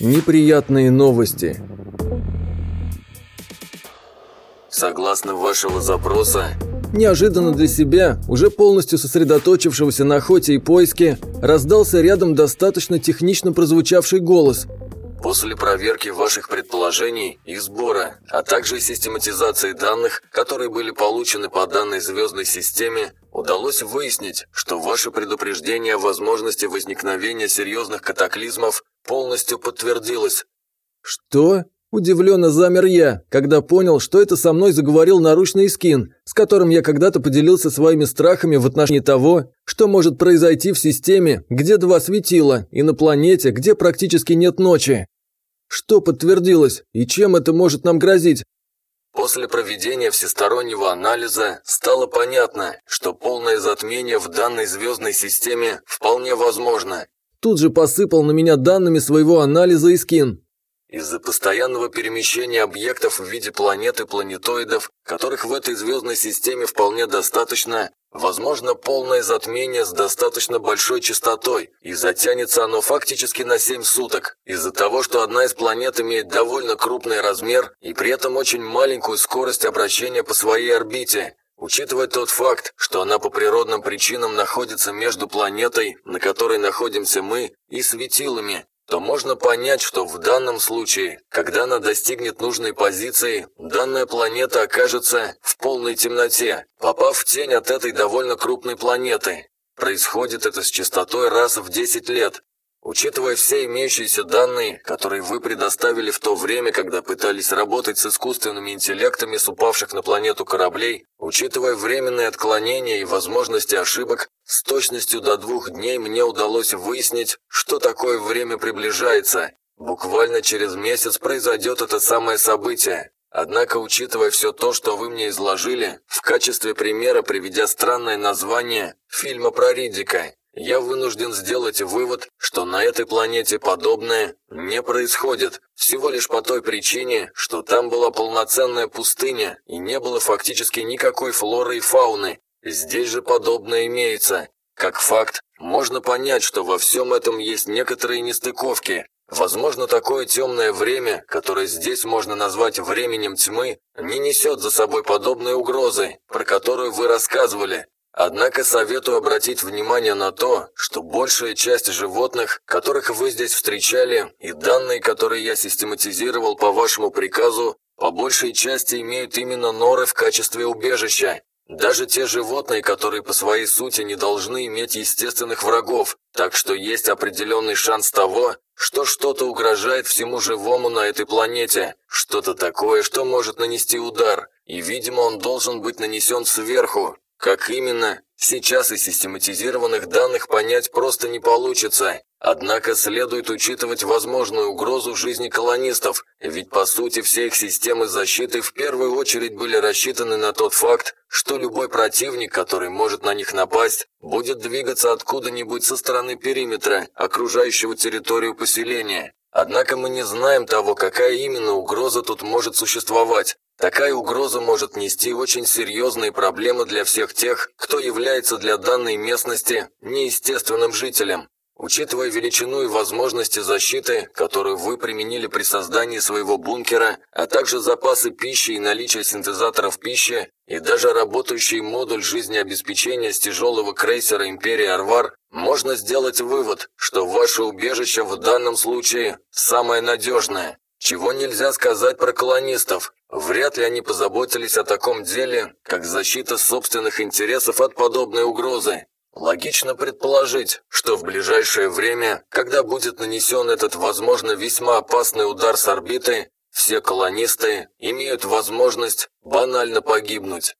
Неприятные новости. Согласно вашего запроса, Неожиданно для себя, уже полностью сосредоточившегося на охоте и поиске, раздался рядом достаточно технично прозвучавший голос. После проверки ваших предположений и сбора, а также систематизации данных, которые были получены по данной звездной системе, удалось выяснить, что ваше предупреждение о возможности возникновения серьезных катаклизмов полностью подтвердилось. «Что?» Удивленно замер я, когда понял, что это со мной заговорил наручный скин, с которым я когда-то поделился своими страхами в отношении того, что может произойти в системе, где два светила, и на планете, где практически нет ночи. Что подтвердилось, и чем это может нам грозить? После проведения всестороннего анализа стало понятно, что полное затмение в данной звездной системе вполне возможно. Тут же посыпал на меня данными своего анализа и скин. Из-за постоянного перемещения объектов в виде планет и планетоидов, которых в этой звездной системе вполне достаточно, возможно полное затмение с достаточно большой частотой, и затянется оно фактически на 7 суток, из-за того, что одна из планет имеет довольно крупный размер и при этом очень маленькую скорость обращения по своей орбите. Учитывая тот факт, что она по природным причинам находится между планетой, на которой находимся мы, и светилами, то можно понять, что в данном случае, когда она достигнет нужной позиции, данная планета окажется в полной темноте, попав в тень от этой довольно крупной планеты. Происходит это с частотой раз в 10 лет, Учитывая все имеющиеся данные, которые вы предоставили в то время, когда пытались работать с искусственными интеллектами с упавших на планету кораблей, учитывая временные отклонения и возможности ошибок, с точностью до двух дней мне удалось выяснить, что такое время приближается. Буквально через месяц произойдет это самое событие. Однако, учитывая все то, что вы мне изложили, в качестве примера приведя странное название фильма про Ридика, я вынужден сделать вывод, что на этой планете подобное не происходит, всего лишь по той причине, что там была полноценная пустыня и не было фактически никакой флоры и фауны. Здесь же подобное имеется. Как факт, можно понять, что во всем этом есть некоторые нестыковки. Возможно, такое темное время, которое здесь можно назвать временем тьмы, не несет за собой подобной угрозы, про которую вы рассказывали, Однако советую обратить внимание на то, что большая часть животных, которых вы здесь встречали, и данные, которые я систематизировал по вашему приказу, по большей части имеют именно норы в качестве убежища. Даже те животные, которые по своей сути не должны иметь естественных врагов, так что есть определенный шанс того, что что-то угрожает всему живому на этой планете, что-то такое, что может нанести удар, и, видимо, он должен быть нанесен сверху, как именно, сейчас из систематизированных данных понять просто не получится. Однако следует учитывать возможную угрозу жизни колонистов, ведь по сути все их системы защиты в первую очередь были рассчитаны на тот факт, что любой противник, который может на них напасть, будет двигаться откуда-нибудь со стороны периметра, окружающего территорию поселения. Однако мы не знаем того, какая именно угроза тут может существовать, Такая угроза может нести очень серьезные проблемы для всех тех, кто является для данной местности неестественным жителем. Учитывая величину и возможности защиты, которую вы применили при создании своего бункера, а также запасы пищи и наличие синтезаторов пищи, и даже работающий модуль жизнеобеспечения с тяжелого крейсера «Империя Арвар», можно сделать вывод, что ваше убежище в данном случае самое надежное. Чего нельзя сказать про колонистов. Вряд ли они позаботились о таком деле, как защита собственных интересов от подобной угрозы. Логично предположить, что в ближайшее время, когда будет нанесен этот, возможно, весьма опасный удар с орбиты, все колонисты имеют возможность банально погибнуть.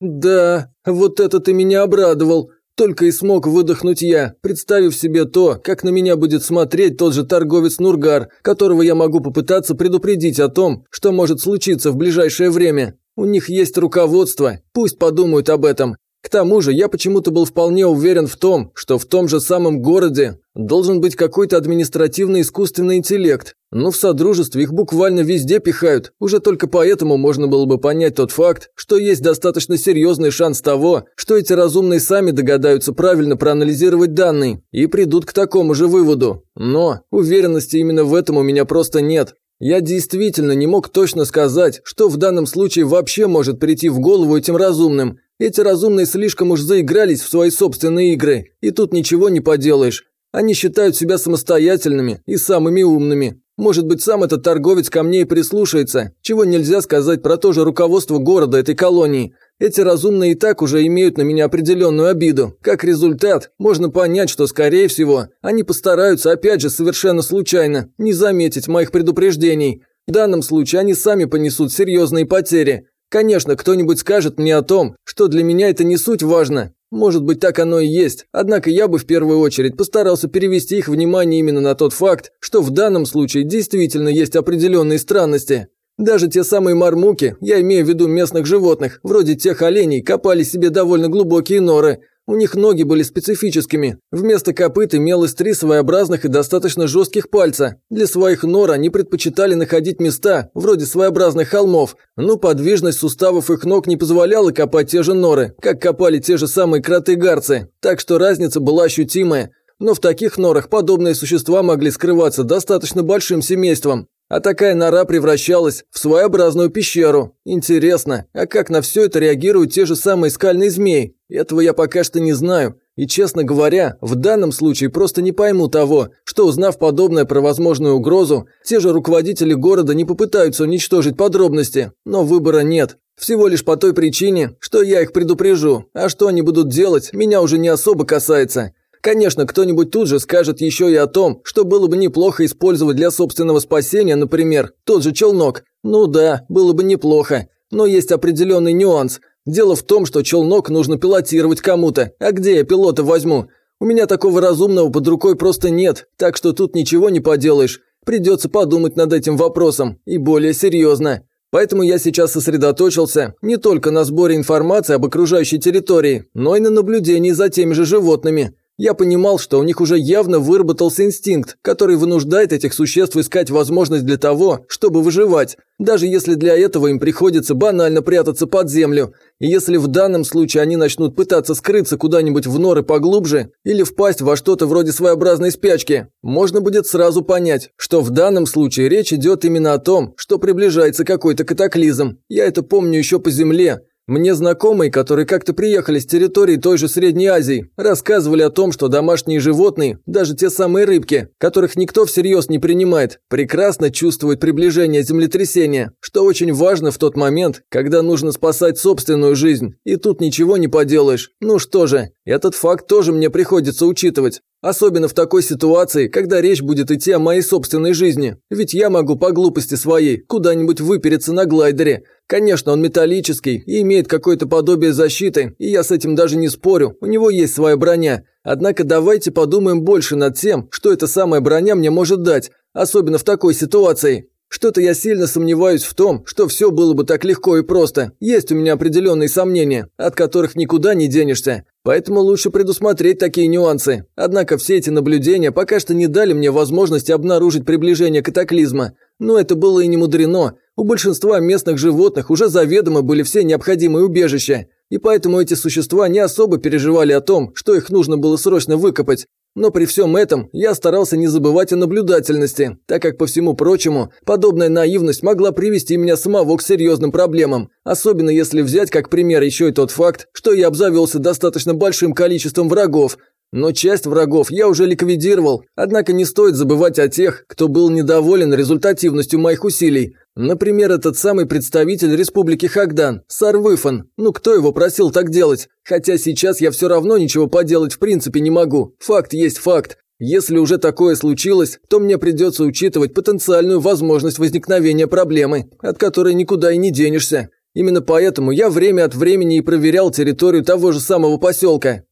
«Да, вот это ты меня обрадовал!» Только и смог выдохнуть я, представив себе то, как на меня будет смотреть тот же торговец Нургар, которого я могу попытаться предупредить о том, что может случиться в ближайшее время. У них есть руководство, пусть подумают об этом. К тому же я почему-то был вполне уверен в том, что в том же самом городе Должен быть какой-то административный искусственный интеллект. Но в Содружестве их буквально везде пихают. Уже только поэтому можно было бы понять тот факт, что есть достаточно серьезный шанс того, что эти разумные сами догадаются правильно проанализировать данные и придут к такому же выводу. Но уверенности именно в этом у меня просто нет. Я действительно не мог точно сказать, что в данном случае вообще может прийти в голову этим разумным. Эти разумные слишком уж заигрались в свои собственные игры, и тут ничего не поделаешь. Они считают себя самостоятельными и самыми умными. Может быть, сам этот торговец ко мне и прислушается, чего нельзя сказать про то же руководство города этой колонии. Эти разумные и так уже имеют на меня определенную обиду. Как результат, можно понять, что, скорее всего, они постараются, опять же, совершенно случайно, не заметить моих предупреждений. В данном случае они сами понесут серьезные потери. Конечно, кто-нибудь скажет мне о том, что для меня это не суть важно. Может быть, так оно и есть, однако я бы в первую очередь постарался перевести их внимание именно на тот факт, что в данном случае действительно есть определенные странности. Даже те самые мармуки, я имею в виду местных животных, вроде тех оленей, копали себе довольно глубокие норы. У них ноги были специфическими. Вместо копыт имелось три своеобразных и достаточно жестких пальца. Для своих нор они предпочитали находить места, вроде своеобразных холмов, но подвижность суставов их ног не позволяла копать те же норы, как копали те же самые кроты-гарцы. Так что разница была ощутимая. Но в таких норах подобные существа могли скрываться достаточно большим семейством. А такая нора превращалась в своеобразную пещеру. Интересно, а как на все это реагируют те же самые скальные змеи? Этого я пока что не знаю. И, честно говоря, в данном случае просто не пойму того, что, узнав подобное про возможную угрозу, те же руководители города не попытаются уничтожить подробности. Но выбора нет. Всего лишь по той причине, что я их предупрежу. А что они будут делать, меня уже не особо касается. Конечно, кто-нибудь тут же скажет еще и о том, что было бы неплохо использовать для собственного спасения, например, тот же челнок. Ну да, было бы неплохо. Но есть определенный нюанс. Дело в том, что челнок нужно пилотировать кому-то. А где я пилота возьму? У меня такого разумного под рукой просто нет, так что тут ничего не поделаешь. Придется подумать над этим вопросом, и более серьезно. Поэтому я сейчас сосредоточился не только на сборе информации об окружающей территории, но и на наблюдении за теми же животными. Я понимал, что у них уже явно выработался инстинкт, который вынуждает этих существ искать возможность для того, чтобы выживать, даже если для этого им приходится банально прятаться под землю. И если в данном случае они начнут пытаться скрыться куда-нибудь в норы поглубже или впасть во что-то вроде своеобразной спячки, можно будет сразу понять, что в данном случае речь идет именно о том, что приближается какой-то катаклизм. Я это помню еще по земле. Мне знакомые, которые как-то приехали с территории той же Средней Азии, рассказывали о том, что домашние животные, даже те самые рыбки, которых никто всерьез не принимает, прекрасно чувствуют приближение землетрясения, что очень важно в тот момент, когда нужно спасать собственную жизнь, и тут ничего не поделаешь. Ну что же, этот факт тоже мне приходится учитывать. Особенно в такой ситуации, когда речь будет идти о моей собственной жизни. Ведь я могу по глупости своей куда-нибудь выпереться на глайдере. Конечно, он металлический и имеет какое-то подобие защиты, и я с этим даже не спорю, у него есть своя броня. Однако давайте подумаем больше над тем, что эта самая броня мне может дать, особенно в такой ситуации. Что-то я сильно сомневаюсь в том, что все было бы так легко и просто. Есть у меня определенные сомнения, от которых никуда не денешься. Поэтому лучше предусмотреть такие нюансы. Однако все эти наблюдения пока что не дали мне возможности обнаружить приближение катаклизма. Но это было и не мудрено. У большинства местных животных уже заведомо были все необходимые убежища. И поэтому эти существа не особо переживали о том, что их нужно было срочно выкопать. Но при всем этом я старался не забывать о наблюдательности, так как, по всему прочему, подобная наивность могла привести меня самого к серьезным проблемам, особенно если взять как пример еще и тот факт, что я обзавелся достаточно большим количеством врагов, но часть врагов я уже ликвидировал, однако не стоит забывать о тех, кто был недоволен результативностью моих усилий. Например, этот самый представитель Республики Хагдан, Сарвыфан. Ну кто его просил так делать? Хотя сейчас я все равно ничего поделать в принципе не могу. Факт есть факт. Если уже такое случилось, то мне придется учитывать потенциальную возможность возникновения проблемы, от которой никуда и не денешься. Именно поэтому я время от времени и проверял территорию того же самого поселка,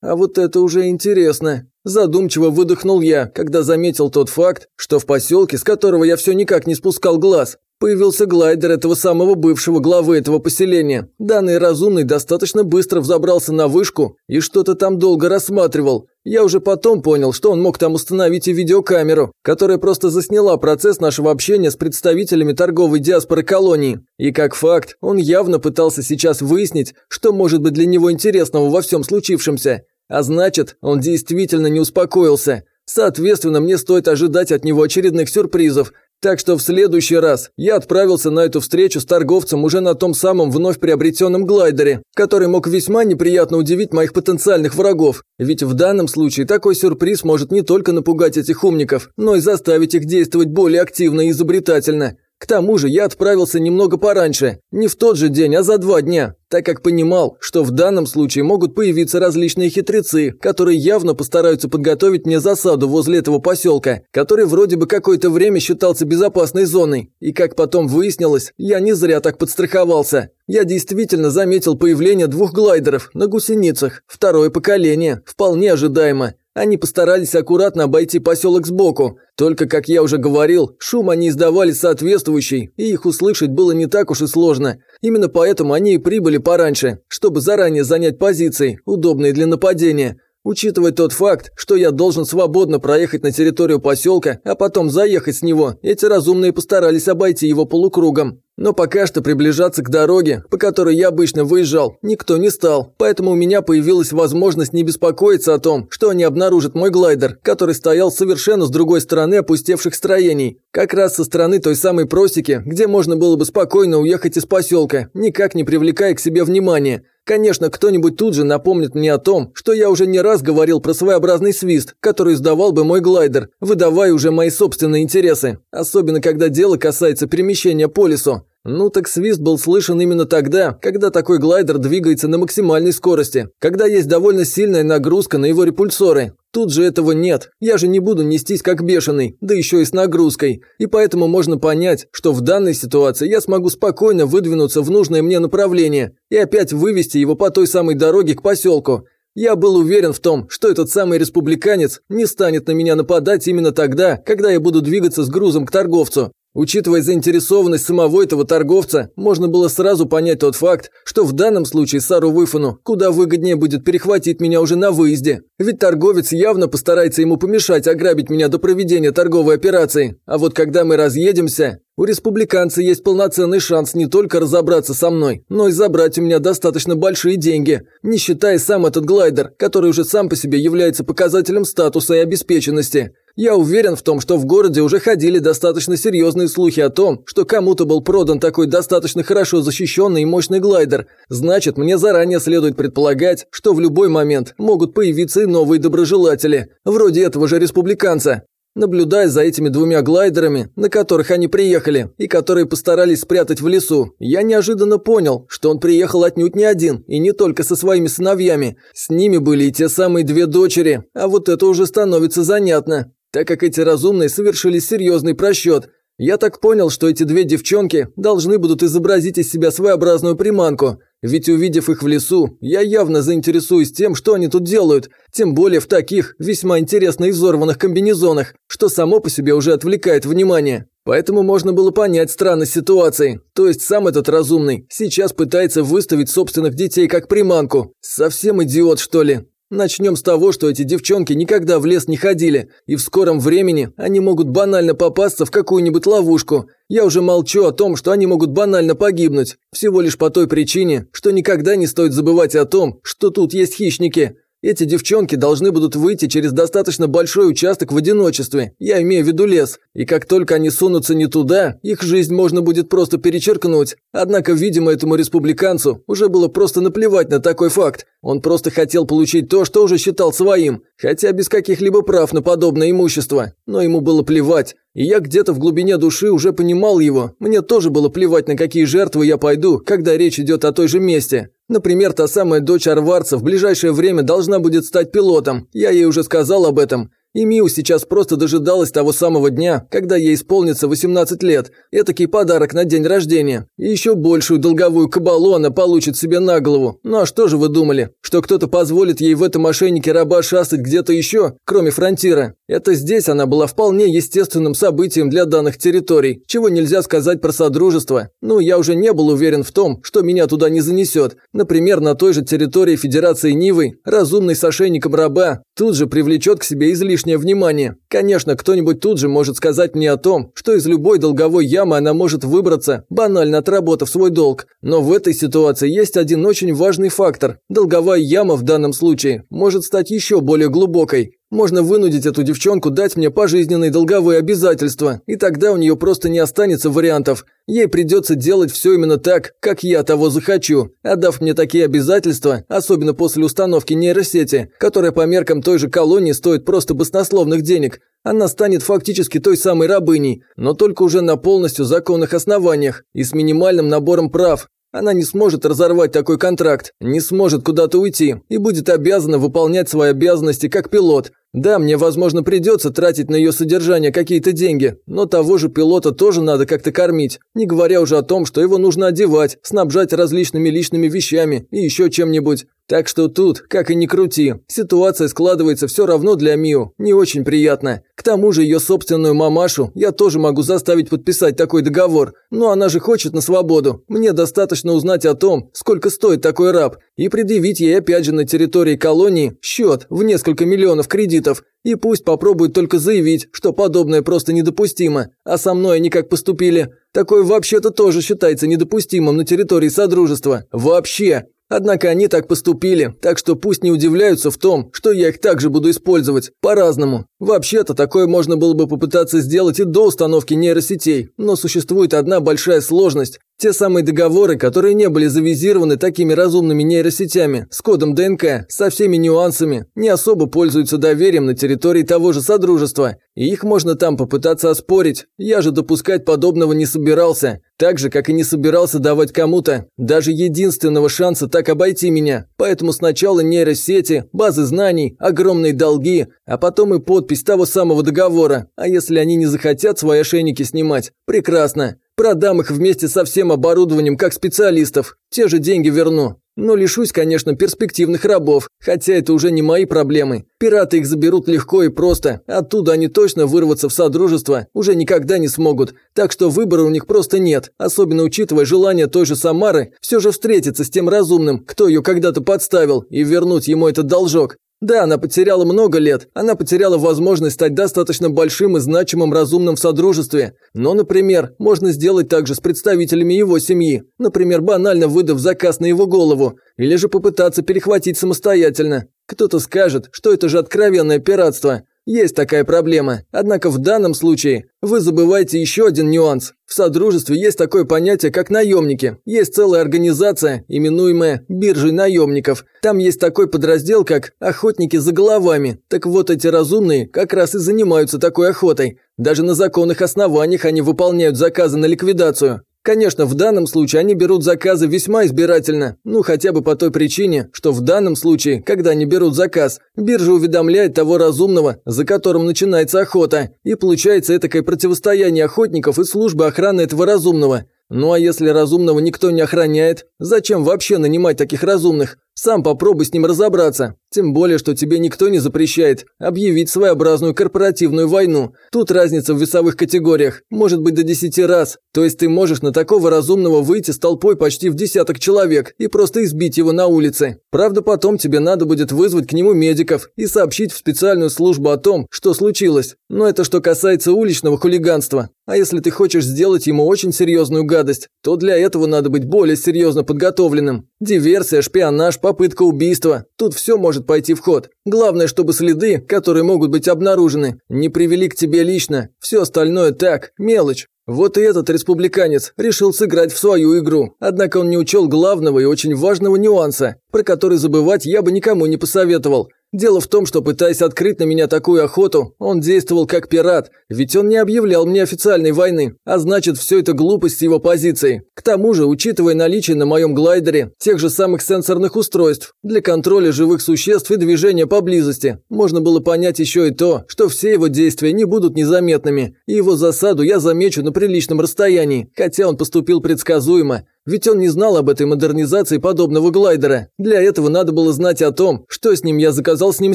а вот это уже интересно. Задумчиво выдохнул я, когда заметил тот факт, что в поселке, с которого я все никак не спускал глаз, Появился глайдер этого самого бывшего главы этого поселения. Данный разумный достаточно быстро взобрался на вышку и что-то там долго рассматривал. Я уже потом понял, что он мог там установить и видеокамеру, которая просто засняла процесс нашего общения с представителями торговой диаспоры колонии. И как факт, он явно пытался сейчас выяснить, что может быть для него интересного во всем случившемся. А значит, он действительно не успокоился. Соответственно, мне стоит ожидать от него очередных сюрпризов – так что в следующий раз я отправился на эту встречу с торговцем уже на том самом вновь приобретенном глайдере, который мог весьма неприятно удивить моих потенциальных врагов. Ведь в данном случае такой сюрприз может не только напугать этих умников, но и заставить их действовать более активно и изобретательно. К тому же я отправился немного пораньше, не в тот же день, а за два дня, так как понимал, что в данном случае могут появиться различные хитрецы, которые явно постараются подготовить мне засаду возле этого поселка, который вроде бы какое-то время считался безопасной зоной. И как потом выяснилось, я не зря так подстраховался. Я действительно заметил появление двух глайдеров на гусеницах, второе поколение, вполне ожидаемо. Они постарались аккуратно обойти поселок сбоку. Только, как я уже говорил, шум они издавали соответствующий, и их услышать было не так уж и сложно. Именно поэтому они и прибыли пораньше, чтобы заранее занять позиции, удобные для нападения. Учитывая тот факт, что я должен свободно проехать на территорию поселка, а потом заехать с него, эти разумные постарались обойти его полукругом. Но пока что приближаться к дороге, по которой я обычно выезжал, никто не стал, поэтому у меня появилась возможность не беспокоиться о том, что они обнаружат мой глайдер, который стоял совершенно с другой стороны опустевших строений, как раз со стороны той самой просеки, где можно было бы спокойно уехать из поселка, никак не привлекая к себе внимания. Конечно, кто-нибудь тут же напомнит мне о том, что я уже не раз говорил про своеобразный свист, который издавал бы мой глайдер, выдавая уже мои собственные интересы, особенно когда дело касается перемещения по лесу. Ну так свист был слышен именно тогда, когда такой глайдер двигается на максимальной скорости, когда есть довольно сильная нагрузка на его репульсоры. Тут же этого нет, я же не буду нестись как бешеный, да еще и с нагрузкой. И поэтому можно понять, что в данной ситуации я смогу спокойно выдвинуться в нужное мне направление и опять вывести его по той самой дороге к поселку. Я был уверен в том, что этот самый республиканец не станет на меня нападать именно тогда, когда я буду двигаться с грузом к торговцу. Учитывая заинтересованность самого этого торговца, можно было сразу понять тот факт, что в данном случае Сару Выфану куда выгоднее будет перехватить меня уже на выезде. Ведь торговец явно постарается ему помешать ограбить меня до проведения торговой операции. А вот когда мы разъедемся, у республиканца есть полноценный шанс не только разобраться со мной, но и забрать у меня достаточно большие деньги, не считая сам этот глайдер, который уже сам по себе является показателем статуса и обеспеченности. Я уверен в том, что в городе уже ходили достаточно серьезные слухи о том, что кому-то был продан такой достаточно хорошо защищенный и мощный глайдер. Значит, мне заранее следует предполагать, что в любой момент могут появиться и новые доброжелатели, вроде этого же республиканца. Наблюдая за этими двумя глайдерами, на которых они приехали, и которые постарались спрятать в лесу, я неожиданно понял, что он приехал отнюдь не один, и не только со своими сыновьями. С ними были и те самые две дочери, а вот это уже становится занятно так как эти разумные совершили серьезный просчет. Я так понял, что эти две девчонки должны будут изобразить из себя своеобразную приманку, ведь увидев их в лесу, я явно заинтересуюсь тем, что они тут делают, тем более в таких весьма интересно изорванных комбинезонах, что само по себе уже отвлекает внимание. Поэтому можно было понять странность ситуации. То есть сам этот разумный сейчас пытается выставить собственных детей как приманку. Совсем идиот, что ли? Начнем с того, что эти девчонки никогда в лес не ходили, и в скором времени они могут банально попасться в какую-нибудь ловушку. Я уже молчу о том, что они могут банально погибнуть, всего лишь по той причине, что никогда не стоит забывать о том, что тут есть хищники. Эти девчонки должны будут выйти через достаточно большой участок в одиночестве, я имею в виду лес, и как только они сунутся не туда, их жизнь можно будет просто перечеркнуть. Однако, видимо, этому республиканцу уже было просто наплевать на такой факт. Он просто хотел получить то, что уже считал своим, хотя без каких-либо прав на подобное имущество. Но ему было плевать. И я где-то в глубине души уже понимал его. Мне тоже было плевать, на какие жертвы я пойду, когда речь идет о той же месте. Например, та самая дочь Арварца в ближайшее время должна будет стать пилотом. Я ей уже сказал об этом. И Миу сейчас просто дожидалась того самого дня, когда ей исполнится 18 лет. Этакий подарок на день рождения. И еще большую долговую кабалу она получит себе на голову. Ну а что же вы думали? Что кто-то позволит ей в этом мошеннике раба шастать где-то еще, кроме фронтира? Это здесь она была вполне естественным событием для данных территорий, чего нельзя сказать про Содружество. Ну, я уже не был уверен в том, что меня туда не занесет. Например, на той же территории Федерации Нивы разумный с ошейником раба тут же привлечет к себе излишнее внимание. Конечно, кто-нибудь тут же может сказать мне о том, что из любой долговой ямы она может выбраться, банально отработав свой долг. Но в этой ситуации есть один очень важный фактор. Долговая яма в данном случае может стать еще более глубокой. Можно вынудить эту девчонку дать мне пожизненные долговые обязательства, и тогда у нее просто не останется вариантов. Ей придется делать все именно так, как я того захочу. Отдав мне такие обязательства, особенно после установки нейросети, которая по меркам той же колонии стоит просто баснословных денег, она станет фактически той самой рабыней, но только уже на полностью законных основаниях и с минимальным набором прав, она не сможет разорвать такой контракт, не сможет куда-то уйти и будет обязана выполнять свои обязанности как пилот. Да, мне, возможно, придется тратить на ее содержание какие-то деньги, но того же пилота тоже надо как-то кормить, не говоря уже о том, что его нужно одевать, снабжать различными личными вещами и еще чем-нибудь. Так что тут, как и ни крути, ситуация складывается все равно для Миу не очень приятно. К тому же ее собственную мамашу я тоже могу заставить подписать такой договор. Но она же хочет на свободу. Мне достаточно узнать о том, сколько стоит такой раб, и предъявить ей опять же на территории колонии счет в несколько миллионов кредитов. И пусть попробует только заявить, что подобное просто недопустимо. А со мной они как поступили. Такое вообще-то тоже считается недопустимым на территории Содружества. Вообще. Однако они так поступили, так что пусть не удивляются в том, что я их также буду использовать, по-разному. Вообще-то такое можно было бы попытаться сделать и до установки нейросетей, но существует одна большая сложность. Те самые договоры, которые не были завизированы такими разумными нейросетями, с кодом ДНК, со всеми нюансами, не особо пользуются доверием на территории того же Содружества, и их можно там попытаться оспорить. Я же допускать подобного не собирался, так же, как и не собирался давать кому-то даже единственного шанса так обойти меня. Поэтому сначала нейросети, базы знаний, огромные долги, а потом и подпись того самого договора. А если они не захотят свои ошейники снимать? Прекрасно. Продам их вместе со всем оборудованием как специалистов. Те же деньги верну. Но лишусь, конечно, перспективных рабов, хотя это уже не мои проблемы. Пираты их заберут легко и просто. Оттуда они точно вырваться в содружество уже никогда не смогут. Так что выбора у них просто нет, особенно учитывая желание той же Самары все же встретиться с тем разумным, кто ее когда-то подставил, и вернуть ему этот должок. Да, она потеряла много лет, она потеряла возможность стать достаточно большим и значимым разумным в Содружестве. Но, например, можно сделать также с представителями его семьи, например, банально выдав заказ на его голову, или же попытаться перехватить самостоятельно. Кто-то скажет, что это же откровенное пиратство. Есть такая проблема. Однако в данном случае вы забываете еще один нюанс. В Содружестве есть такое понятие, как наемники. Есть целая организация, именуемая биржей наемников. Там есть такой подраздел, как охотники за головами. Так вот эти разумные как раз и занимаются такой охотой. Даже на законных основаниях они выполняют заказы на ликвидацию. Конечно, в данном случае они берут заказы весьма избирательно, ну хотя бы по той причине, что в данном случае, когда они берут заказ, биржа уведомляет того разумного, за которым начинается охота, и получается этакое противостояние охотников и службы охраны этого разумного. Ну а если разумного никто не охраняет, зачем вообще нанимать таких разумных? Сам попробуй с ним разобраться. Тем более, что тебе никто не запрещает объявить своеобразную корпоративную войну. Тут разница в весовых категориях, может быть до 10 раз. То есть ты можешь на такого разумного выйти с толпой почти в десяток человек и просто избить его на улице. Правда, потом тебе надо будет вызвать к нему медиков и сообщить в специальную службу о том, что случилось. Но это что касается уличного хулиганства. А если ты хочешь сделать ему очень серьезную гадость, то для этого надо быть более серьезно подготовленным. Диверсия, шпионаж, попытка убийства. Тут все может пойти в ход. Главное, чтобы следы, которые могут быть обнаружены, не привели к тебе лично. Все остальное так, мелочь. Вот и этот республиканец решил сыграть в свою игру, однако он не учел главного и очень важного нюанса, про который забывать я бы никому не посоветовал. Дело в том, что пытаясь открыть на меня такую охоту, он действовал как пират, ведь он не объявлял мне официальной войны, а значит все это глупость его позиции. К тому же, учитывая наличие на моем глайдере тех же самых сенсорных устройств для контроля живых существ и движения поблизости, можно было понять еще и то, что все его действия не будут незаметными, и его засаду я замечу на приличном расстоянии, хотя он поступил предсказуемо. Ведь он не знал об этой модернизации подобного глайдера. Для этого надо было знать о том, что с ним я заказал с ним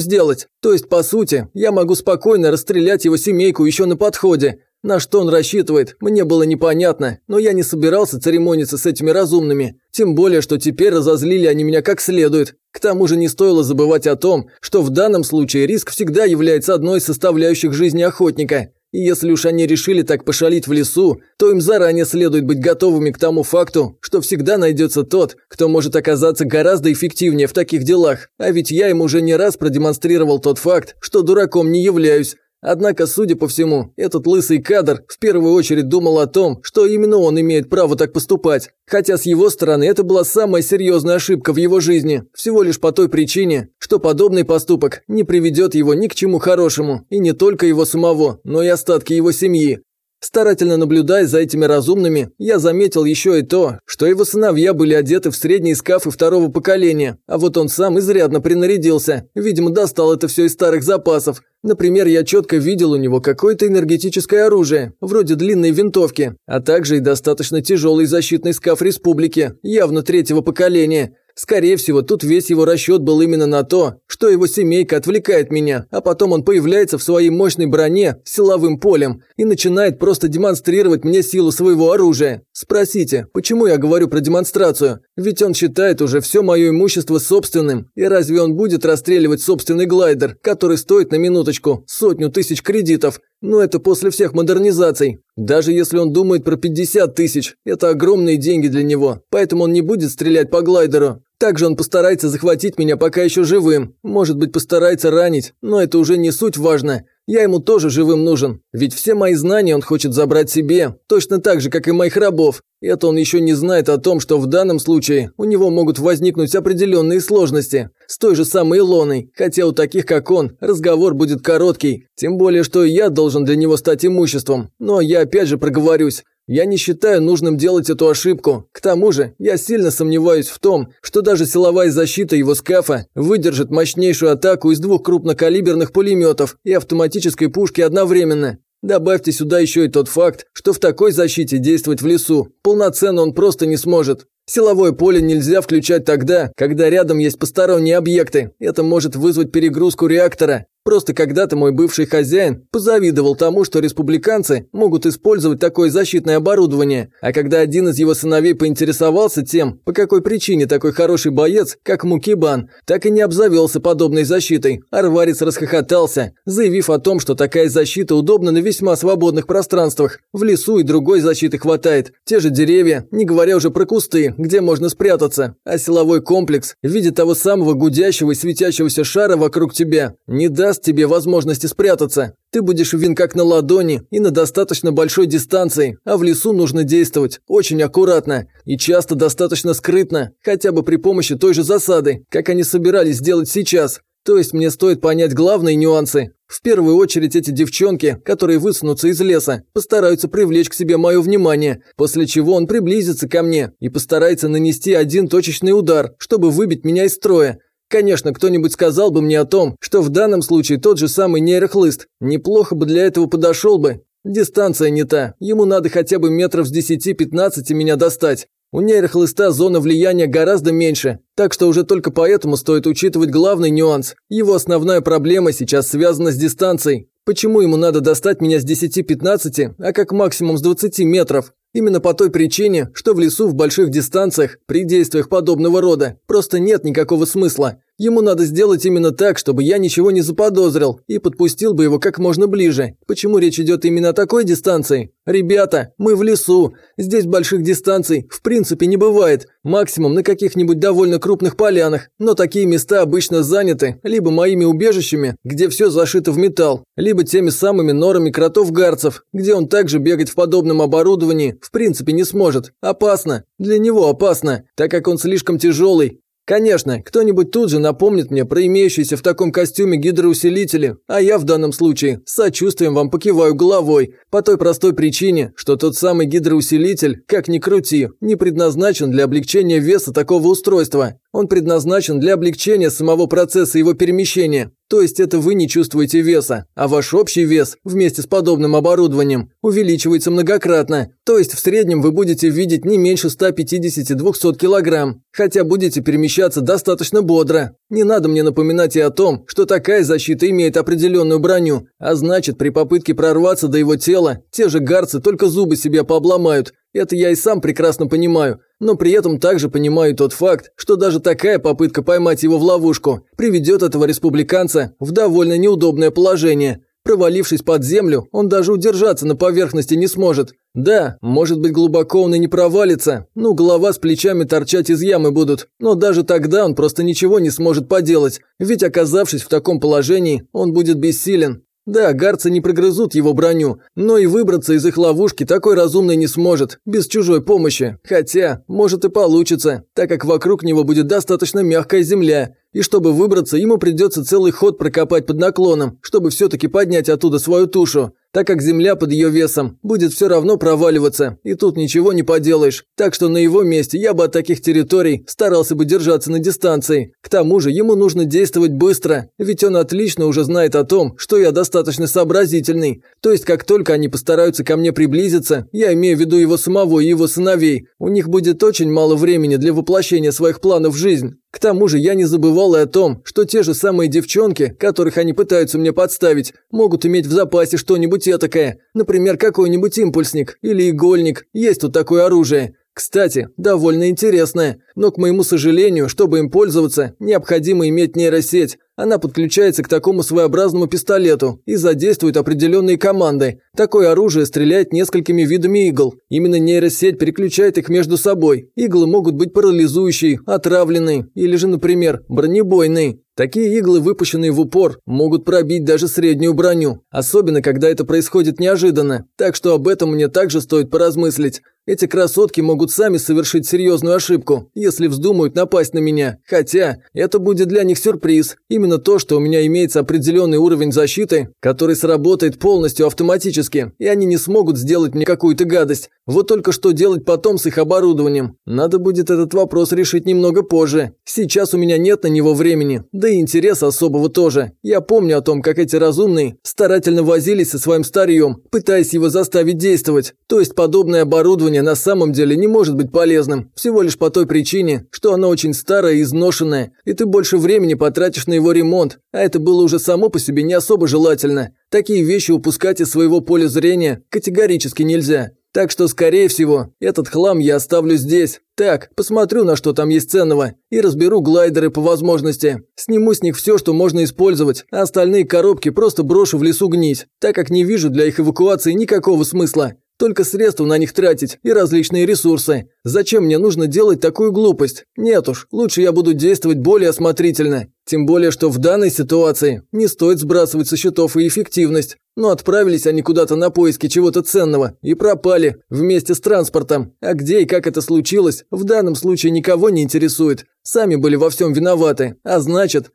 сделать. То есть, по сути, я могу спокойно расстрелять его семейку еще на подходе. На что он рассчитывает, мне было непонятно, но я не собирался церемониться с этими разумными. Тем более, что теперь разозлили они меня как следует. К тому же не стоило забывать о том, что в данном случае риск всегда является одной из составляющих жизни охотника. И если уж они решили так пошалить в лесу, то им заранее следует быть готовыми к тому факту, что всегда найдется тот, кто может оказаться гораздо эффективнее в таких делах. А ведь я им уже не раз продемонстрировал тот факт, что дураком не являюсь, Однако, судя по всему, этот лысый кадр в первую очередь думал о том, что именно он имеет право так поступать. Хотя с его стороны это была самая серьезная ошибка в его жизни, всего лишь по той причине, что подобный поступок не приведет его ни к чему хорошему, и не только его самого, но и остатки его семьи. Старательно наблюдая за этими разумными, я заметил еще и то, что его сыновья были одеты в средние скафы второго поколения, а вот он сам изрядно принарядился, видимо, достал это все из старых запасов. Например, я четко видел у него какое-то энергетическое оружие, вроде длинной винтовки, а также и достаточно тяжелый защитный скаф республики, явно третьего поколения, Скорее всего, тут весь его расчет был именно на то, что его семейка отвлекает меня, а потом он появляется в своей мощной броне силовым полем и начинает просто демонстрировать мне силу своего оружия. Спросите, почему я говорю про демонстрацию? Ведь он считает уже все мое имущество собственным, и разве он будет расстреливать собственный глайдер, который стоит на минуточку сотню тысяч кредитов? Но это после всех модернизаций. Даже если он думает про 50 тысяч, это огромные деньги для него, поэтому он не будет стрелять по глайдеру. Также он постарается захватить меня пока еще живым. Может быть, постарается ранить, но это уже не суть важно. Я ему тоже живым нужен, ведь все мои знания он хочет забрать себе, точно так же, как и моих рабов. Это он еще не знает о том, что в данном случае у него могут возникнуть определенные сложности. С той же самой Илоной, хотя у таких, как он, разговор будет короткий. Тем более, что я должен для него стать имуществом. Но я опять же проговорюсь. Я не считаю нужным делать эту ошибку. К тому же, я сильно сомневаюсь в том, что даже силовая защита его скафа выдержит мощнейшую атаку из двух крупнокалиберных пулеметов и автоматической пушки одновременно. Добавьте сюда еще и тот факт, что в такой защите действовать в лесу полноценно он просто не сможет. Силовое поле нельзя включать тогда, когда рядом есть посторонние объекты. Это может вызвать перегрузку реактора. Просто когда-то мой бывший хозяин позавидовал тому, что республиканцы могут использовать такое защитное оборудование, а когда один из его сыновей поинтересовался тем, по какой причине такой хороший боец, как Мукибан, так и не обзавелся подобной защитой, Арварец расхохотался, заявив о том, что такая защита удобна на весьма свободных пространствах. В лесу и другой защиты хватает, те же деревья, не говоря уже про кусты, где можно спрятаться, а силовой комплекс в виде того самого гудящего и светящегося шара вокруг тебя не даст тебе возможности спрятаться. Ты будешь вин как на ладони и на достаточно большой дистанции, а в лесу нужно действовать очень аккуратно и часто достаточно скрытно, хотя бы при помощи той же засады, как они собирались сделать сейчас. То есть мне стоит понять главные нюансы. В первую очередь эти девчонки, которые высунутся из леса, постараются привлечь к себе мое внимание, после чего он приблизится ко мне и постарается нанести один точечный удар, чтобы выбить меня из строя. Конечно, кто-нибудь сказал бы мне о том, что в данном случае тот же самый нейрохлыст неплохо бы для этого подошел бы. Дистанция не та, ему надо хотя бы метров с 10-15 меня достать. У нейрохлыста зона влияния гораздо меньше, так что уже только поэтому стоит учитывать главный нюанс. Его основная проблема сейчас связана с дистанцией. Почему ему надо достать меня с 10-15, а как максимум с 20 метров? Именно по той причине, что в лесу в больших дистанциях при действиях подобного рода просто нет никакого смысла. Ему надо сделать именно так, чтобы я ничего не заподозрил и подпустил бы его как можно ближе. Почему речь идет именно о такой дистанции? Ребята, мы в лесу. Здесь больших дистанций в принципе не бывает. Максимум на каких-нибудь довольно крупных полянах. Но такие места обычно заняты либо моими убежищами, где все зашито в металл, либо теми самыми норами кротов-гарцев, где он также бегать в подобном оборудовании в принципе не сможет. Опасно. Для него опасно, так как он слишком тяжелый Конечно, кто-нибудь тут же напомнит мне про имеющиеся в таком костюме гидроусилители, а я в данном случае с сочувствием вам покиваю головой, по той простой причине, что тот самый гидроусилитель, как ни крути, не предназначен для облегчения веса такого устройства. Он предназначен для облегчения самого процесса его перемещения. То есть это вы не чувствуете веса, а ваш общий вес вместе с подобным оборудованием увеличивается многократно. То есть в среднем вы будете видеть не меньше 150-200 килограмм, хотя будете перемещаться достаточно бодро. Не надо мне напоминать и о том, что такая защита имеет определенную броню, а значит при попытке прорваться до его тела, те же гарцы только зубы себе пообломают, это я и сам прекрасно понимаю, но при этом также понимаю тот факт, что даже такая попытка поймать его в ловушку приведет этого республиканца в довольно неудобное положение. Провалившись под землю, он даже удержаться на поверхности не сможет. Да, может быть глубоко он и не провалится, ну голова с плечами торчать из ямы будут, но даже тогда он просто ничего не сможет поделать, ведь оказавшись в таком положении, он будет бессилен. Да, гарцы не прогрызут его броню, но и выбраться из их ловушки такой разумный не сможет, без чужой помощи. Хотя, может и получится, так как вокруг него будет достаточно мягкая земля, и чтобы выбраться, ему придется целый ход прокопать под наклоном, чтобы все-таки поднять оттуда свою тушу так как земля под ее весом будет все равно проваливаться, и тут ничего не поделаешь. Так что на его месте я бы от таких территорий старался бы держаться на дистанции. К тому же ему нужно действовать быстро, ведь он отлично уже знает о том, что я достаточно сообразительный. То есть как только они постараются ко мне приблизиться, я имею в виду его самого и его сыновей, у них будет очень мало времени для воплощения своих планов в жизнь. К тому же я не забывал и о том, что те же самые девчонки, которых они пытаются мне подставить, могут иметь в запасе что-нибудь этакое, например, какой-нибудь импульсник или игольник, есть тут такое оружие. Кстати, довольно интересное, но, к моему сожалению, чтобы им пользоваться, необходимо иметь нейросеть. Она подключается к такому своеобразному пистолету и задействует определенные команды. Такое оружие стреляет несколькими видами игл. Именно нейросеть переключает их между собой. Иглы могут быть парализующие, отравленные или же, например, бронебойные. Такие иглы, выпущенные в упор, могут пробить даже среднюю броню, особенно когда это происходит неожиданно, так что об этом мне также стоит поразмыслить. Эти красотки могут сами совершить серьезную ошибку, если вздумают напасть на меня, хотя это будет для них сюрприз. Именно то, что у меня имеется определенный уровень защиты, который сработает полностью автоматически, и они не смогут сделать мне какую-то гадость. Вот только что делать потом с их оборудованием? Надо будет этот вопрос решить немного позже. Сейчас у меня нет на него времени, да и интереса особого тоже. Я помню о том, как эти разумные старательно возились со своим старьем, пытаясь его заставить действовать. То есть подобное оборудование на самом деле не может быть полезным, всего лишь по той причине, что оно очень старое и изношенное, и ты больше времени потратишь на его ремонт, а это было уже само по себе не особо желательно. Такие вещи упускать из своего поля зрения категорически нельзя. Так что, скорее всего, этот хлам я оставлю здесь. Так, посмотрю, на что там есть ценного, и разберу глайдеры по возможности. Сниму с них все, что можно использовать, а остальные коробки просто брошу в лесу гнить, так как не вижу для их эвакуации никакого смысла. Только средства на них тратить и различные ресурсы. Зачем мне нужно делать такую глупость? Нет уж, лучше я буду действовать более осмотрительно. Тем более, что в данной ситуации не стоит сбрасывать со счетов и эффективность. Но отправились они куда-то на поиски чего-то ценного и пропали вместе с транспортом. А где и как это случилось, в данном случае никого не интересует. Сами были во всем виноваты. А значит...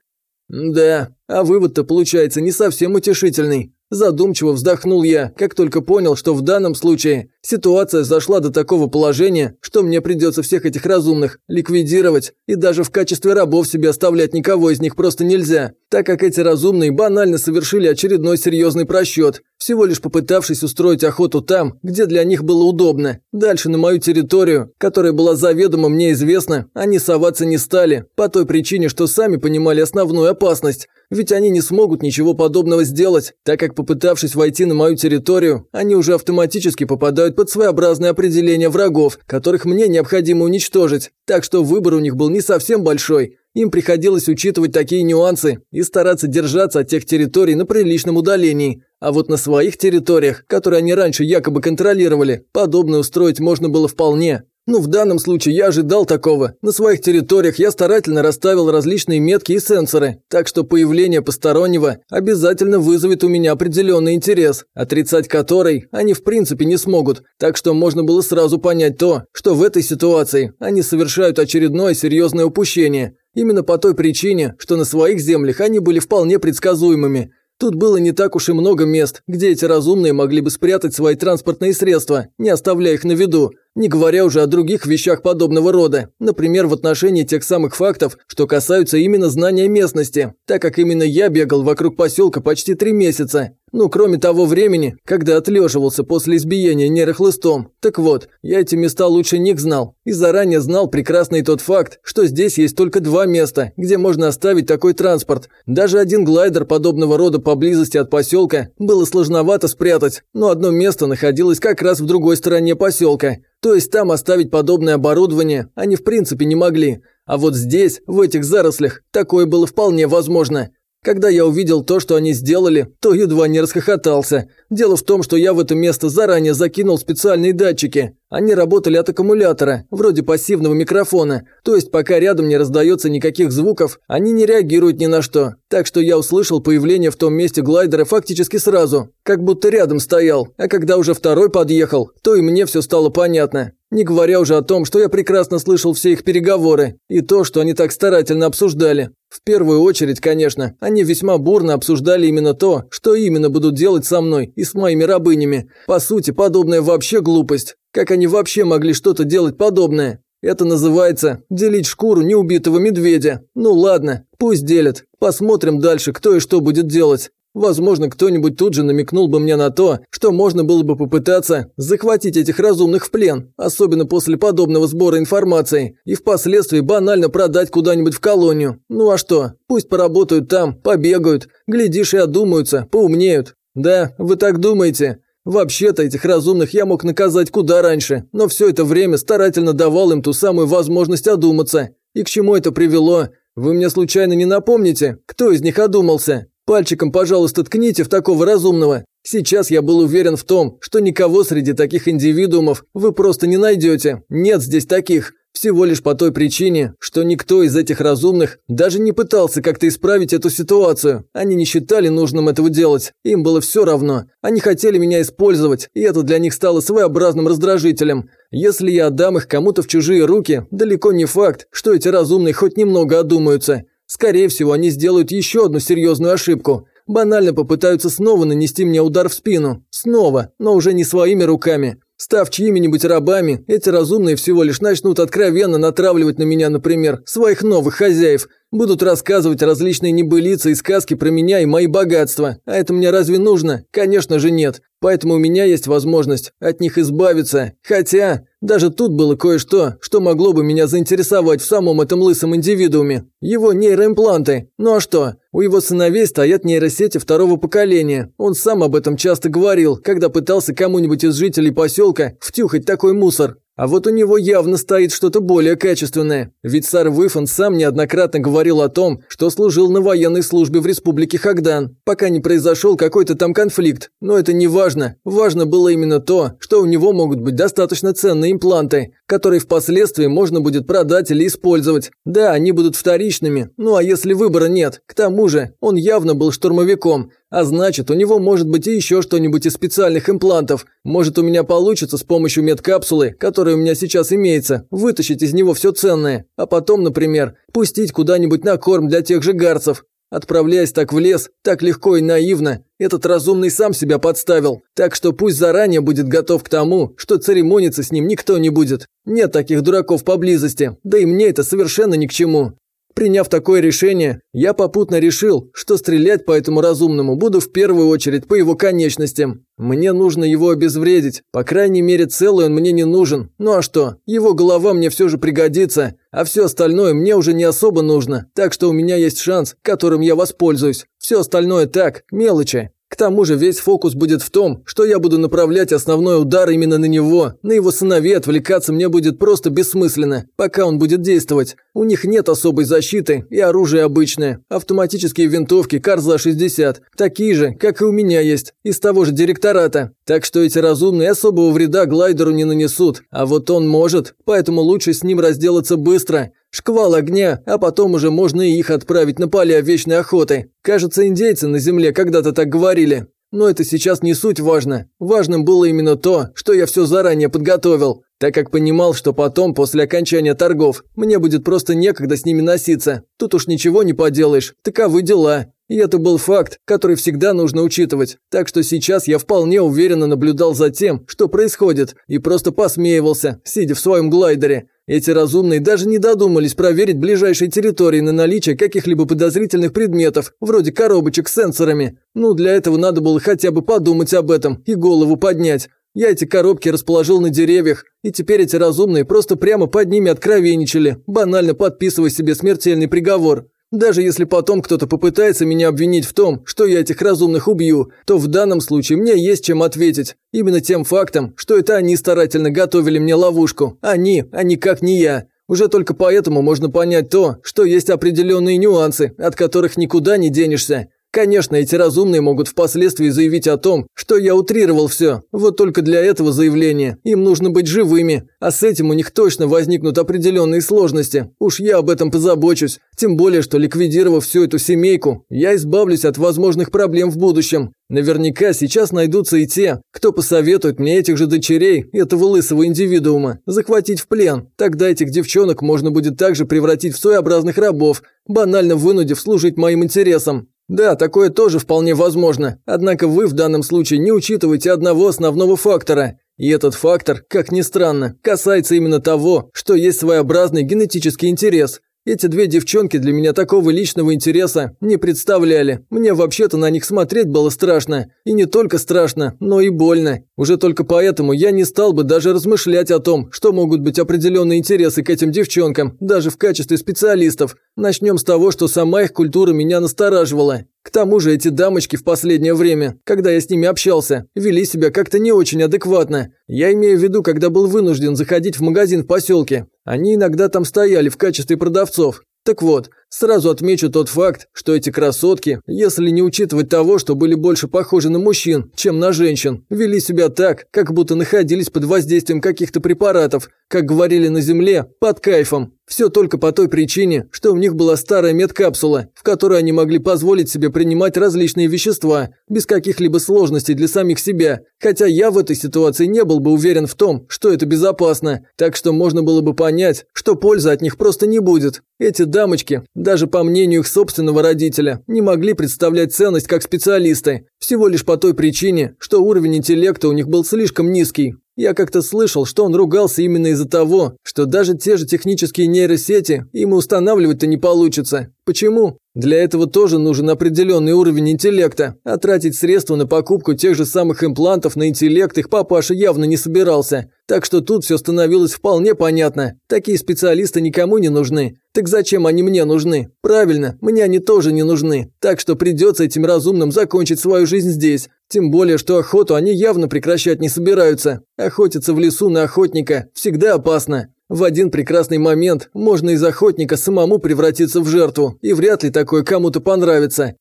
Да, а вывод-то получается не совсем утешительный. Задумчиво вздохнул я, как только понял, что в данном случае ситуация зашла до такого положения, что мне придется всех этих разумных ликвидировать, и даже в качестве рабов себе оставлять никого из них просто нельзя, так как эти разумные банально совершили очередной серьезный просчет, всего лишь попытавшись устроить охоту там, где для них было удобно. Дальше на мою территорию, которая была заведомо мне известна, они соваться не стали, по той причине, что сами понимали основную опасность, ведь они не смогут ничего подобного сделать, так как попытавшись войти на мою территорию, они уже автоматически попадают под своеобразное определение врагов, которых мне необходимо уничтожить. Так что выбор у них был не совсем большой. Им приходилось учитывать такие нюансы и стараться держаться от тех территорий на приличном удалении. А вот на своих территориях, которые они раньше якобы контролировали, подобное устроить можно было вполне. Ну, в данном случае я ожидал такого. На своих территориях я старательно расставил различные метки и сенсоры, так что появление постороннего обязательно вызовет у меня определенный интерес, отрицать который они в принципе не смогут. Так что можно было сразу понять то, что в этой ситуации они совершают очередное серьезное упущение. Именно по той причине, что на своих землях они были вполне предсказуемыми. Тут было не так уж и много мест, где эти разумные могли бы спрятать свои транспортные средства, не оставляя их на виду. Не говоря уже о других вещах подобного рода, например, в отношении тех самых фактов, что касаются именно знания местности, так как именно я бегал вокруг поселка почти три месяца. Ну, кроме того времени, когда отлеживался после избиения нейрохлыстом. Так вот, я эти места лучше них знал. И заранее знал прекрасный тот факт, что здесь есть только два места, где можно оставить такой транспорт. Даже один глайдер подобного рода поблизости от поселка было сложновато спрятать, но одно место находилось как раз в другой стороне поселка. То есть там оставить подобное оборудование они в принципе не могли. А вот здесь, в этих зарослях, такое было вполне возможно. Когда я увидел то, что они сделали, то едва не расхохотался. Дело в том, что я в это место заранее закинул специальные датчики. Они работали от аккумулятора, вроде пассивного микрофона. То есть пока рядом не раздается никаких звуков, они не реагируют ни на что. Так что я услышал появление в том месте глайдера фактически сразу, как будто рядом стоял. А когда уже второй подъехал, то и мне все стало понятно. Не говоря уже о том, что я прекрасно слышал все их переговоры и то, что они так старательно обсуждали. В первую очередь, конечно, они весьма бурно обсуждали именно то, что именно будут делать со мной и с моими рабынями. По сути, подобная вообще глупость. Как они вообще могли что-то делать подобное? Это называется делить шкуру неубитого медведя. Ну ладно, пусть делят. Посмотрим дальше, кто и что будет делать. Возможно, кто-нибудь тут же намекнул бы мне на то, что можно было бы попытаться захватить этих разумных в плен, особенно после подобного сбора информации, и впоследствии банально продать куда-нибудь в колонию. Ну а что, пусть поработают там, побегают, глядишь и одумаются, поумнеют. Да, вы так думаете? Вообще-то этих разумных я мог наказать куда раньше, но все это время старательно давал им ту самую возможность одуматься. И к чему это привело? Вы мне случайно не напомните, кто из них одумался? Пальчиком, пожалуйста, ткните в такого разумного. Сейчас я был уверен в том, что никого среди таких индивидуумов вы просто не найдете. Нет здесь таких. Всего лишь по той причине, что никто из этих разумных даже не пытался как-то исправить эту ситуацию. Они не считали нужным этого делать. Им было все равно. Они хотели меня использовать, и это для них стало своеобразным раздражителем. Если я отдам их кому-то в чужие руки, далеко не факт, что эти разумные хоть немного одумаются. Скорее всего, они сделают еще одну серьезную ошибку. Банально попытаются снова нанести мне удар в спину. Снова, но уже не своими руками. Став чьими-нибудь рабами, эти разумные всего лишь начнут откровенно натравливать на меня, например, своих новых хозяев. Будут рассказывать различные небылицы и сказки про меня и мои богатства. А это мне разве нужно? Конечно же нет. Поэтому у меня есть возможность от них избавиться. Хотя, даже тут было кое-что, что могло бы меня заинтересовать в самом этом лысом индивидууме. Его нейроимпланты. Ну а что? У его сыновей стоят нейросети второго поколения. Он сам об этом часто говорил, когда пытался кому-нибудь из жителей поселка втюхать такой мусор. А вот у него явно стоит что-то более качественное. Ведь сэр Выфан сам неоднократно говорил о том, что служил на военной службе в республике Хагдан, пока не произошел какой-то там конфликт. Но это не важно. Важно было именно то, что у него могут быть достаточно ценные импланты, которые впоследствии можно будет продать или использовать. Да, они будут вторичными. Ну а если выбора нет? К тому же, он явно был штурмовиком, а значит, у него может быть и еще что-нибудь из специальных имплантов. Может, у меня получится с помощью медкапсулы, которая у меня сейчас имеется, вытащить из него все ценное. А потом, например, пустить куда-нибудь на корм для тех же гарцев. Отправляясь так в лес, так легко и наивно, этот разумный сам себя подставил. Так что пусть заранее будет готов к тому, что церемониться с ним никто не будет. Нет таких дураков поблизости, да и мне это совершенно ни к чему. Приняв такое решение, я попутно решил, что стрелять по этому разумному буду в первую очередь по его конечностям. Мне нужно его обезвредить, по крайней мере целый он мне не нужен. Ну а что, его голова мне все же пригодится, а все остальное мне уже не особо нужно, так что у меня есть шанс, которым я воспользуюсь. Все остальное так, мелочи. К тому же весь фокус будет в том, что я буду направлять основной удар именно на него. На его сыновей отвлекаться мне будет просто бессмысленно, пока он будет действовать. У них нет особой защиты и оружие обычное. Автоматические винтовки Карза-60, такие же, как и у меня есть, из того же директората. Так что эти разумные особого вреда глайдеру не нанесут, а вот он может, поэтому лучше с ним разделаться быстро. Шквал огня, а потом уже можно и их отправить на поля вечной охоты. Кажется, индейцы на земле когда-то так говорили. Но это сейчас не суть важно. Важным было именно то, что я все заранее подготовил, так как понимал, что потом, после окончания торгов, мне будет просто некогда с ними носиться. Тут уж ничего не поделаешь, таковы дела. И это был факт, который всегда нужно учитывать. Так что сейчас я вполне уверенно наблюдал за тем, что происходит, и просто посмеивался, сидя в своем глайдере. Эти разумные даже не додумались проверить ближайшие территории на наличие каких-либо подозрительных предметов, вроде коробочек с сенсорами. Ну, для этого надо было хотя бы подумать об этом и голову поднять. Я эти коробки расположил на деревьях, и теперь эти разумные просто прямо под ними откровенничали, банально подписывая себе смертельный приговор. Даже если потом кто-то попытается меня обвинить в том, что я этих разумных убью, то в данном случае мне есть чем ответить. Именно тем фактом, что это они старательно готовили мне ловушку. Они, а никак не я. Уже только поэтому можно понять то, что есть определенные нюансы, от которых никуда не денешься. Конечно, эти разумные могут впоследствии заявить о том, что я утрировал все. Вот только для этого заявления им нужно быть живыми. А с этим у них точно возникнут определенные сложности. Уж я об этом позабочусь. Тем более, что ликвидировав всю эту семейку, я избавлюсь от возможных проблем в будущем. Наверняка сейчас найдутся и те, кто посоветует мне этих же дочерей, этого лысого индивидуума, захватить в плен. Тогда этих девчонок можно будет также превратить в своеобразных рабов, банально вынудив служить моим интересам. Да, такое тоже вполне возможно, однако вы в данном случае не учитываете одного основного фактора. И этот фактор, как ни странно, касается именно того, что есть своеобразный генетический интерес. Эти две девчонки для меня такого личного интереса не представляли. Мне вообще-то на них смотреть было страшно. И не только страшно, но и больно. Уже только поэтому я не стал бы даже размышлять о том, что могут быть определенные интересы к этим девчонкам, даже в качестве специалистов. Начнем с того, что сама их культура меня настораживала. К тому же эти дамочки в последнее время, когда я с ними общался, вели себя как-то не очень адекватно. Я имею в виду, когда был вынужден заходить в магазин в поселке. Они иногда там стояли в качестве продавцов. Так вот, сразу отмечу тот факт, что эти красотки, если не учитывать того, что были больше похожи на мужчин, чем на женщин, вели себя так, как будто находились под воздействием каких-то препаратов, как говорили на Земле, под кайфом. Все только по той причине, что у них была старая медкапсула, в которой они могли позволить себе принимать различные вещества, без каких-либо сложностей для самих себя. Хотя я в этой ситуации не был бы уверен в том, что это безопасно, так что можно было бы понять, что пользы от них просто не будет. Эти дамочки, даже по мнению их собственного родителя, не могли представлять ценность как специалисты, всего лишь по той причине, что уровень интеллекта у них был слишком низкий. Я как-то слышал, что он ругался именно из-за того, что даже те же технические нейросети ему устанавливать-то не получится. Почему? Для этого тоже нужен определенный уровень интеллекта, а тратить средства на покупку тех же самых имплантов на интеллект их папаша явно не собирался. Так что тут все становилось вполне понятно. Такие специалисты никому не нужны. Так зачем они мне нужны? Правильно, мне они тоже не нужны. Так что придется этим разумным закончить свою жизнь здесь. Тем более, что охоту они явно прекращать не собираются. Охотиться в лесу на охотника всегда опасно. В один прекрасный момент можно из охотника самому превратиться в жертву, и вряд ли такое кому-то понравится.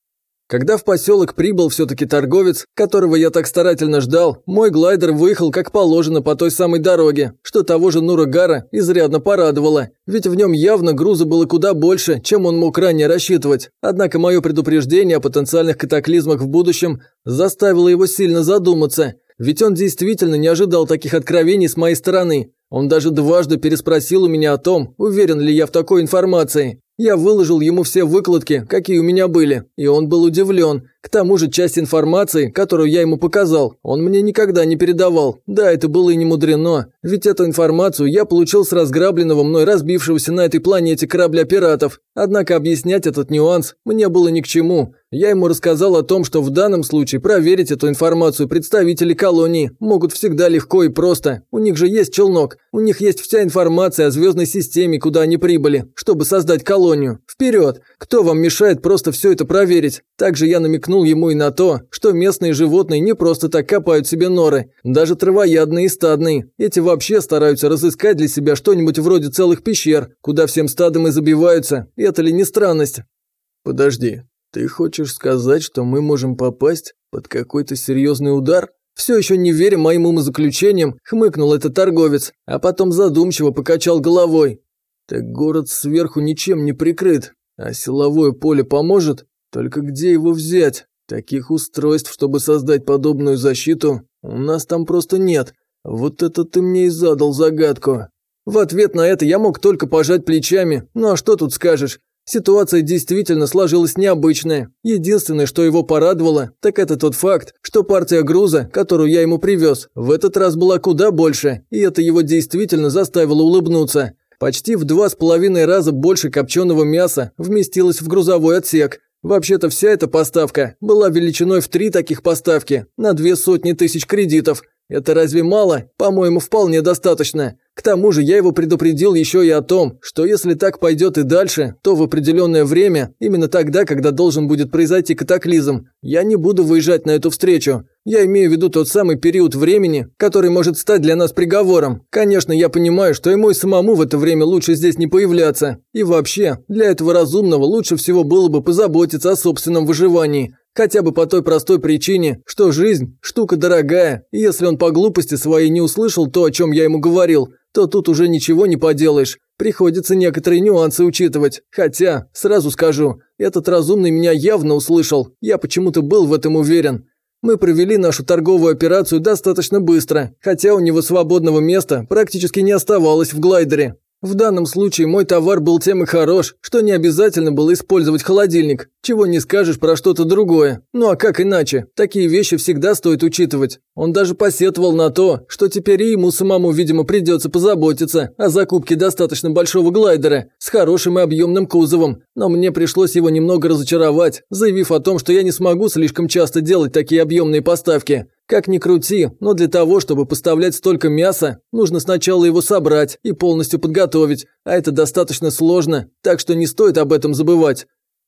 Когда в поселок прибыл все-таки торговец, которого я так старательно ждал, мой глайдер выехал как положено по той самой дороге, что того же Нурагара изрядно порадовало, ведь в нем явно груза было куда больше, чем он мог ранее рассчитывать. Однако мое предупреждение о потенциальных катаклизмах в будущем заставило его сильно задуматься, ведь он действительно не ожидал таких откровений с моей стороны. Он даже дважды переспросил у меня о том, уверен ли я в такой информации. Я выложил ему все выкладки, какие у меня были, и он был удивлен. К тому же часть информации, которую я ему показал, он мне никогда не передавал. Да, это было и не мудрено, ведь эту информацию я получил с разграбленного мной разбившегося на этой планете корабля пиратов. Однако объяснять этот нюанс мне было ни к чему. Я ему рассказал о том, что в данном случае проверить эту информацию представители колонии могут всегда легко и просто. У них же есть челнок, у них есть вся информация о звездной системе, куда они прибыли, чтобы создать колонию. Вперед! Кто вам мешает просто все это проверить? Также я намекнул ему и на то, что местные животные не просто так копают себе норы, даже травоядные и стадные. Эти вообще стараются разыскать для себя что-нибудь вроде целых пещер, куда всем стадом и забиваются. Это ли не странность? Подожди, ты хочешь сказать, что мы можем попасть под какой-то серьезный удар? Все еще не веря моим умозаключениям, хмыкнул этот торговец, а потом задумчиво покачал головой. Так город сверху ничем не прикрыт, а силовое поле поможет? Только где его взять? Таких устройств, чтобы создать подобную защиту, у нас там просто нет. Вот это ты мне и задал загадку. В ответ на это я мог только пожать плечами. Ну а что тут скажешь? Ситуация действительно сложилась необычная. Единственное, что его порадовало, так это тот факт, что партия груза, которую я ему привез, в этот раз была куда больше, и это его действительно заставило улыбнуться. Почти в два с половиной раза больше копченого мяса вместилось в грузовой отсек. Вообще-то вся эта поставка была величиной в три таких поставки на две сотни тысяч кредитов. Это разве мало? По-моему, вполне достаточно. К тому же я его предупредил еще и о том, что если так пойдет и дальше, то в определенное время, именно тогда, когда должен будет произойти катаклизм, я не буду выезжать на эту встречу. Я имею в виду тот самый период времени, который может стать для нас приговором. Конечно, я понимаю, что ему и самому в это время лучше здесь не появляться. И вообще, для этого разумного лучше всего было бы позаботиться о собственном выживании. Хотя бы по той простой причине, что жизнь – штука дорогая, и если он по глупости своей не услышал то, о чем я ему говорил, то тут уже ничего не поделаешь. Приходится некоторые нюансы учитывать. Хотя, сразу скажу, этот разумный меня явно услышал, я почему-то был в этом уверен. Мы провели нашу торговую операцию достаточно быстро, хотя у него свободного места практически не оставалось в глайдере. В данном случае мой товар был тем и хорош, что не обязательно было использовать холодильник, чего не скажешь про что-то другое. Ну а как иначе? Такие вещи всегда стоит учитывать. Он даже посетовал на то, что теперь и ему самому, видимо, придется позаботиться о закупке достаточно большого глайдера с хорошим и объемным кузовом, но мне пришлось его немного разочаровать, заявив о том, что я не смогу слишком часто делать такие объемные поставки. Как ни крути, но для того, чтобы поставлять столько мяса, нужно сначала его собрать и полностью подготовить, а это достаточно сложно, так что не стоит об этом забывать.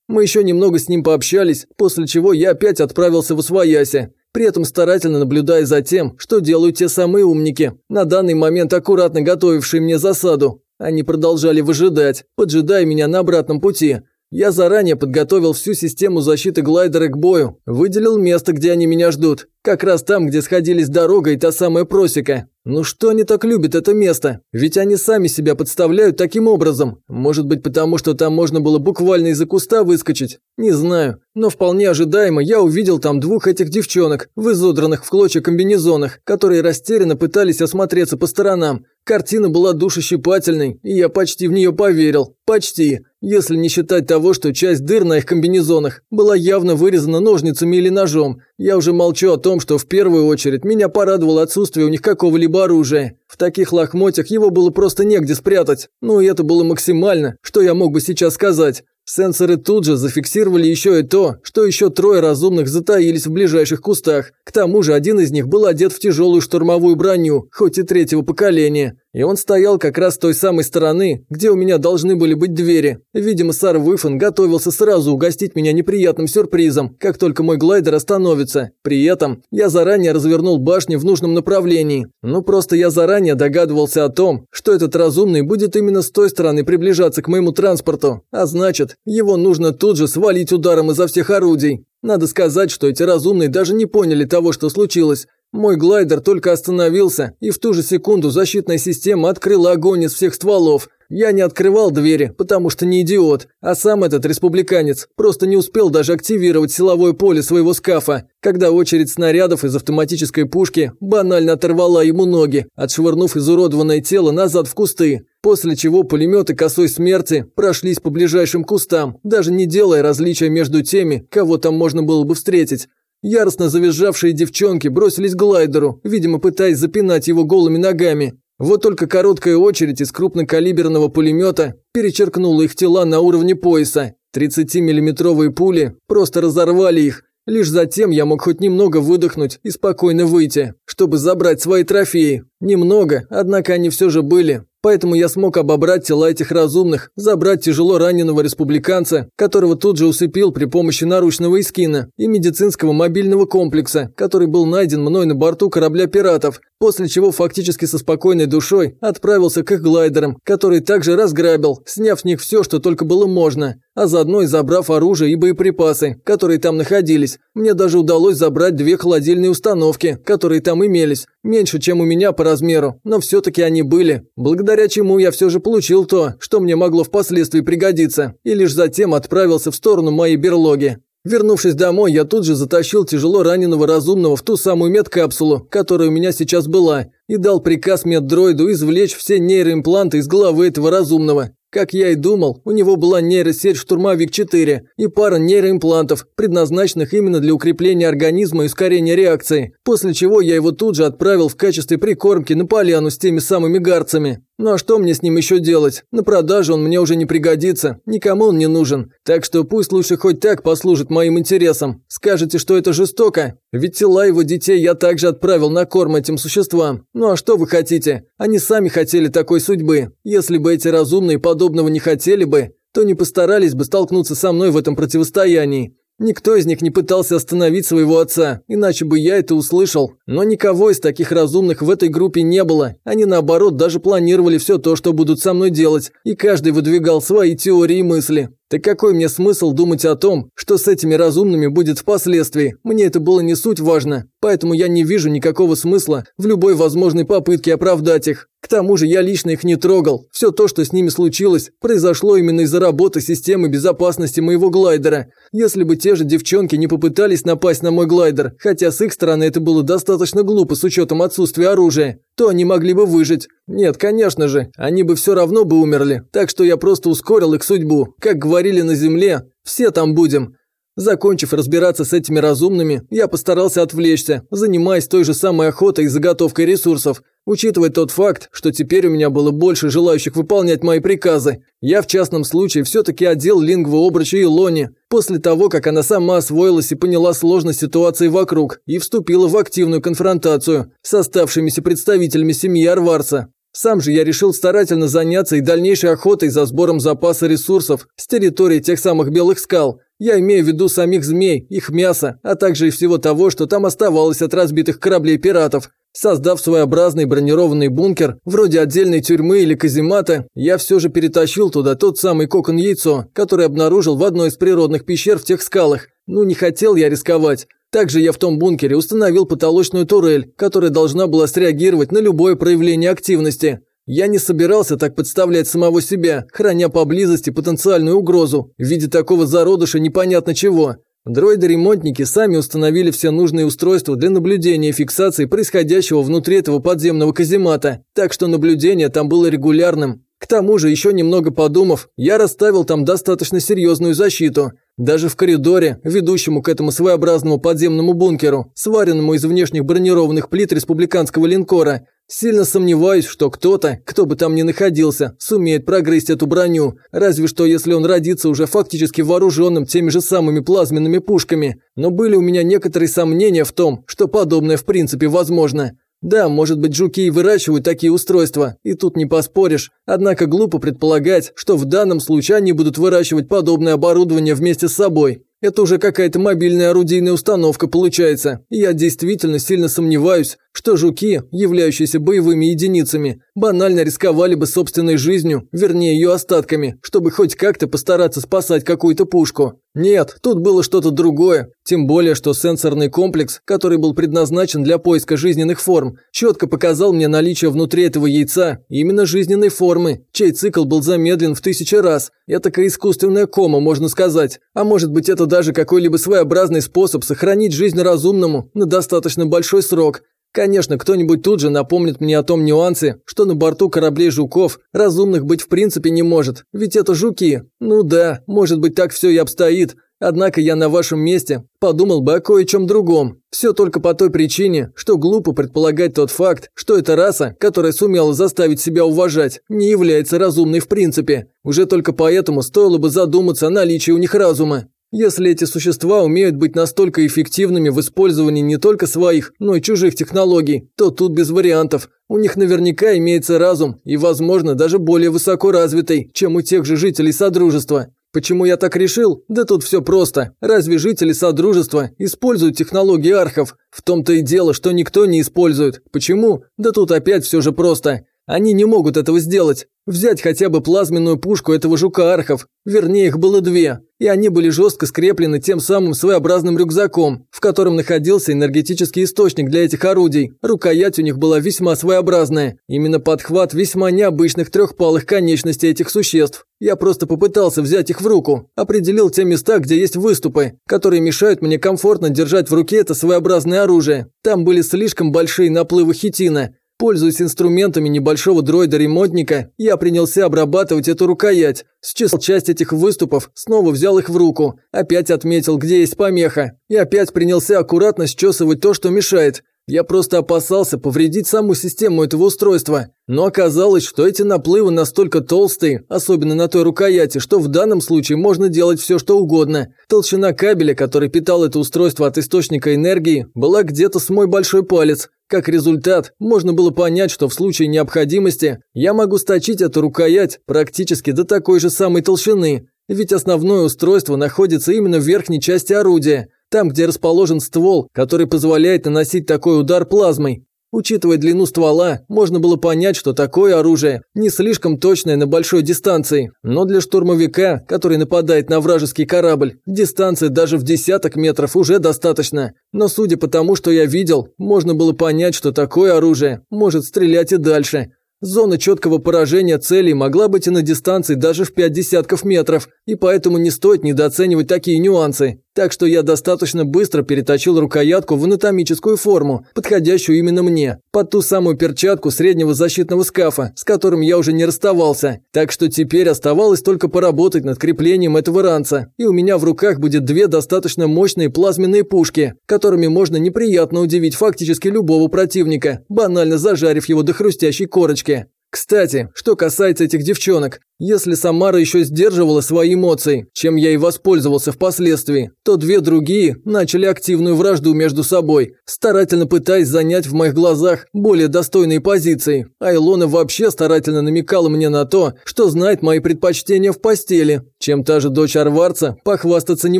Мы еще немного с ним пообщались, после чего я опять отправился в Освояси, при этом старательно наблюдая за тем, что делают те самые умники, на данный момент аккуратно готовившие мне засаду. Они продолжали выжидать, поджидая меня на обратном пути, я заранее подготовил всю систему защиты глайдера к бою, выделил место, где они меня ждут. Как раз там, где сходились дорога и та самая просека. Ну что они так любят это место? Ведь они сами себя подставляют таким образом. Может быть потому, что там можно было буквально из-за куста выскочить? Не знаю. Но вполне ожидаемо я увидел там двух этих девчонок в изодранных в клочья комбинезонах, которые растерянно пытались осмотреться по сторонам. Картина была душещипательной, и я почти в нее поверил. Почти. Если не считать того, что часть дыр на их комбинезонах была явно вырезана ножницами или ножом. Я уже молчу о том, что в первую очередь меня порадовало отсутствие у них какого-либо оружия. В таких лохмотьях его было просто негде спрятать. Ну и это было максимально, что я мог бы сейчас сказать. Сенсоры тут же зафиксировали еще и то, что еще трое разумных затаились в ближайших кустах. К тому же один из них был одет в тяжелую штурмовую броню, хоть и третьего поколения. И он стоял как раз с той самой стороны, где у меня должны были быть двери. Видимо, Сар Выфан готовился сразу угостить меня неприятным сюрпризом, как только мой глайдер остановится. При этом я заранее развернул башни в нужном направлении. Ну просто я заранее догадывался о том, что этот разумный будет именно с той стороны приближаться к моему транспорту. А значит, его нужно тут же свалить ударом изо всех орудий. Надо сказать, что эти разумные даже не поняли того, что случилось. Мой глайдер только остановился, и в ту же секунду защитная система открыла огонь из всех стволов. Я не открывал двери, потому что не идиот, а сам этот республиканец просто не успел даже активировать силовое поле своего скафа, когда очередь снарядов из автоматической пушки банально оторвала ему ноги, отшвырнув изуродованное тело назад в кусты. После чего пулеметы косой смерти прошлись по ближайшим кустам, даже не делая различия между теми, кого там можно было бы встретить. Яростно завизжавшие девчонки бросились к глайдеру, видимо, пытаясь запинать его голыми ногами. Вот только короткая очередь из крупнокалиберного пулемета перечеркнула их тела на уровне пояса. 30-миллиметровые пули просто разорвали их. Лишь затем я мог хоть немного выдохнуть и спокойно выйти, чтобы забрать свои трофеи. Немного, однако они все же были. Поэтому я смог обобрать тела этих разумных, забрать тяжело раненого республиканца, которого тут же усыпил при помощи наручного искина, и медицинского мобильного комплекса, который был найден мной на борту корабля пиратов, после чего фактически со спокойной душой отправился к их глайдерам, которые также разграбил, сняв с них все, что только было можно, а заодно и забрав оружие и боеприпасы, которые там находились. Мне даже удалось забрать две холодильные установки, которые там имелись, меньше, чем у меня по размеру, но все-таки они были, благодаря чему я все же получил то, что мне могло впоследствии пригодиться, и лишь затем отправился в сторону моей берлоги. Вернувшись домой, я тут же затащил тяжело раненого разумного в ту самую медкапсулу, которая у меня сейчас была, и дал приказ меддроиду извлечь все нейроимпланты из головы этого разумного. Как я и думал, у него была нейросеть «Штурмовик-4» и пара нейроимплантов, предназначенных именно для укрепления организма и ускорения реакции, после чего я его тут же отправил в качестве прикормки на поляну с теми самыми гарцами. Ну а что мне с ним еще делать? На продажу он мне уже не пригодится, никому он не нужен. Так что пусть лучше хоть так послужит моим интересам. Скажете, что это жестоко? Ведь тела его детей я также отправил на корм этим существам. Ну а что вы хотите? Они сами хотели такой судьбы. Если бы эти разумные подобного не хотели бы, то не постарались бы столкнуться со мной в этом противостоянии. Никто из них не пытался остановить своего отца, иначе бы я это услышал. Но никого из таких разумных в этой группе не было. Они наоборот даже планировали все то, что будут со мной делать, и каждый выдвигал свои теории и мысли. Так какой мне смысл думать о том, что с этими разумными будет впоследствии? Мне это было не суть важно, поэтому я не вижу никакого смысла в любой возможной попытке оправдать их. К тому же я лично их не трогал. Все то, что с ними случилось, произошло именно из-за работы системы безопасности моего глайдера. Если бы те же девчонки не попытались напасть на мой глайдер, хотя с их стороны это было достаточно глупо с учетом отсутствия оружия, то они могли бы выжить. Нет, конечно же, они бы все равно бы умерли, так что я просто ускорил их судьбу. Как говорили на Земле, все там будем. Закончив разбираться с этими разумными, я постарался отвлечься, занимаясь той же самой охотой и заготовкой ресурсов. Учитывая тот факт, что теперь у меня было больше желающих выполнять мои приказы, я в частном случае все-таки одел лингву обруча Илони, после того, как она сама освоилась и поняла сложность ситуации вокруг и вступила в активную конфронтацию с оставшимися представителями семьи Арварса. Сам же я решил старательно заняться и дальнейшей охотой за сбором запаса ресурсов с территории тех самых белых скал. Я имею в виду самих змей, их мясо, а также и всего того, что там оставалось от разбитых кораблей пиратов. Создав своеобразный бронированный бункер, вроде отдельной тюрьмы или каземата, я все же перетащил туда тот самый кокон-яйцо, который обнаружил в одной из природных пещер в тех скалах. Ну, не хотел я рисковать. Также я в том бункере установил потолочную турель, которая должна была среагировать на любое проявление активности. Я не собирался так подставлять самого себя, храня поблизости потенциальную угрозу в виде такого зародыша непонятно чего. Дроиды-ремонтники сами установили все нужные устройства для наблюдения и фиксации происходящего внутри этого подземного каземата, так что наблюдение там было регулярным. К тому же, еще немного подумав, я расставил там достаточно серьезную защиту. Даже в коридоре, ведущему к этому своеобразному подземному бункеру, сваренному из внешних бронированных плит республиканского линкора, сильно сомневаюсь, что кто-то, кто бы там ни находился, сумеет прогрызть эту броню, разве что если он родится уже фактически вооруженным теми же самыми плазменными пушками. Но были у меня некоторые сомнения в том, что подобное в принципе возможно. Да, может быть, жуки и выращивают такие устройства, и тут не поспоришь. Однако глупо предполагать, что в данном случае они будут выращивать подобное оборудование вместе с собой. Это уже какая-то мобильная орудийная установка получается. Я действительно сильно сомневаюсь, что жуки, являющиеся боевыми единицами, банально рисковали бы собственной жизнью, вернее ее остатками, чтобы хоть как-то постараться спасать какую-то пушку. Нет, тут было что-то другое. Тем более, что сенсорный комплекс, который был предназначен для поиска жизненных форм, четко показал мне наличие внутри этого яйца именно жизненной формы, чей цикл был замедлен в тысячи раз. Это искусственная кома, можно сказать. А может быть, это даже какой-либо своеобразный способ сохранить жизнь разумному на достаточно большой срок. Конечно, кто-нибудь тут же напомнит мне о том нюансе, что на борту кораблей жуков разумных быть в принципе не может, ведь это жуки. Ну да, может быть так все и обстоит, однако я на вашем месте подумал бы о кое-чем другом. Все только по той причине, что глупо предполагать тот факт, что эта раса, которая сумела заставить себя уважать, не является разумной в принципе. Уже только поэтому стоило бы задуматься о наличии у них разума. Если эти существа умеют быть настолько эффективными в использовании не только своих, но и чужих технологий, то тут без вариантов. У них наверняка имеется разум и, возможно, даже более высоко развитый, чем у тех же жителей Содружества. Почему я так решил? Да тут все просто. Разве жители Содружества используют технологии архов? В том-то и дело, что никто не использует. Почему? Да тут опять все же просто. Они не могут этого сделать. Взять хотя бы плазменную пушку этого жука-архов, вернее их было две, и они были жестко скреплены тем самым своеобразным рюкзаком, в котором находился энергетический источник для этих орудий. Рукоять у них была весьма своеобразная, именно подхват весьма необычных трехпалых конечностей этих существ. Я просто попытался взять их в руку, определил те места, где есть выступы, которые мешают мне комфортно держать в руке это своеобразное оружие. Там были слишком большие наплывы хитина, Пользуясь инструментами небольшого дроида-ремонтника, я принялся обрабатывать эту рукоять. Счесал часть этих выступов, снова взял их в руку, опять отметил, где есть помеха, и опять принялся аккуратно счесывать то, что мешает. Я просто опасался повредить саму систему этого устройства. Но оказалось, что эти наплывы настолько толстые, особенно на той рукояти, что в данном случае можно делать все, что угодно. Толщина кабеля, который питал это устройство от источника энергии, была где-то с мой большой палец. Как результат, можно было понять, что в случае необходимости я могу сточить эту рукоять практически до такой же самой толщины, ведь основное устройство находится именно в верхней части орудия, там, где расположен ствол, который позволяет наносить такой удар плазмой. Учитывая длину ствола, можно было понять, что такое оружие не слишком точное на большой дистанции, но для штурмовика, который нападает на вражеский корабль, дистанция даже в десяток метров уже достаточно. Но судя по тому, что я видел, можно было понять, что такое оружие может стрелять и дальше. Зона четкого поражения целей могла быть и на дистанции даже в пять десятков метров, и поэтому не стоит недооценивать такие нюансы. Так что я достаточно быстро переточил рукоятку в анатомическую форму, подходящую именно мне, под ту самую перчатку среднего защитного скафа, с которым я уже не расставался. Так что теперь оставалось только поработать над креплением этого ранца, и у меня в руках будет две достаточно мощные плазменные пушки, которыми можно неприятно удивить фактически любого противника, банально зажарив его до хрустящей корочки. Кстати, что касается этих девчонок, если Самара еще сдерживала свои эмоции, чем я и воспользовался впоследствии, то две другие начали активную вражду между собой, старательно пытаясь занять в моих глазах более достойные позиции. А Илона вообще старательно намекала мне на то, что знает мои предпочтения в постели, чем та же дочь Арварца похвастаться не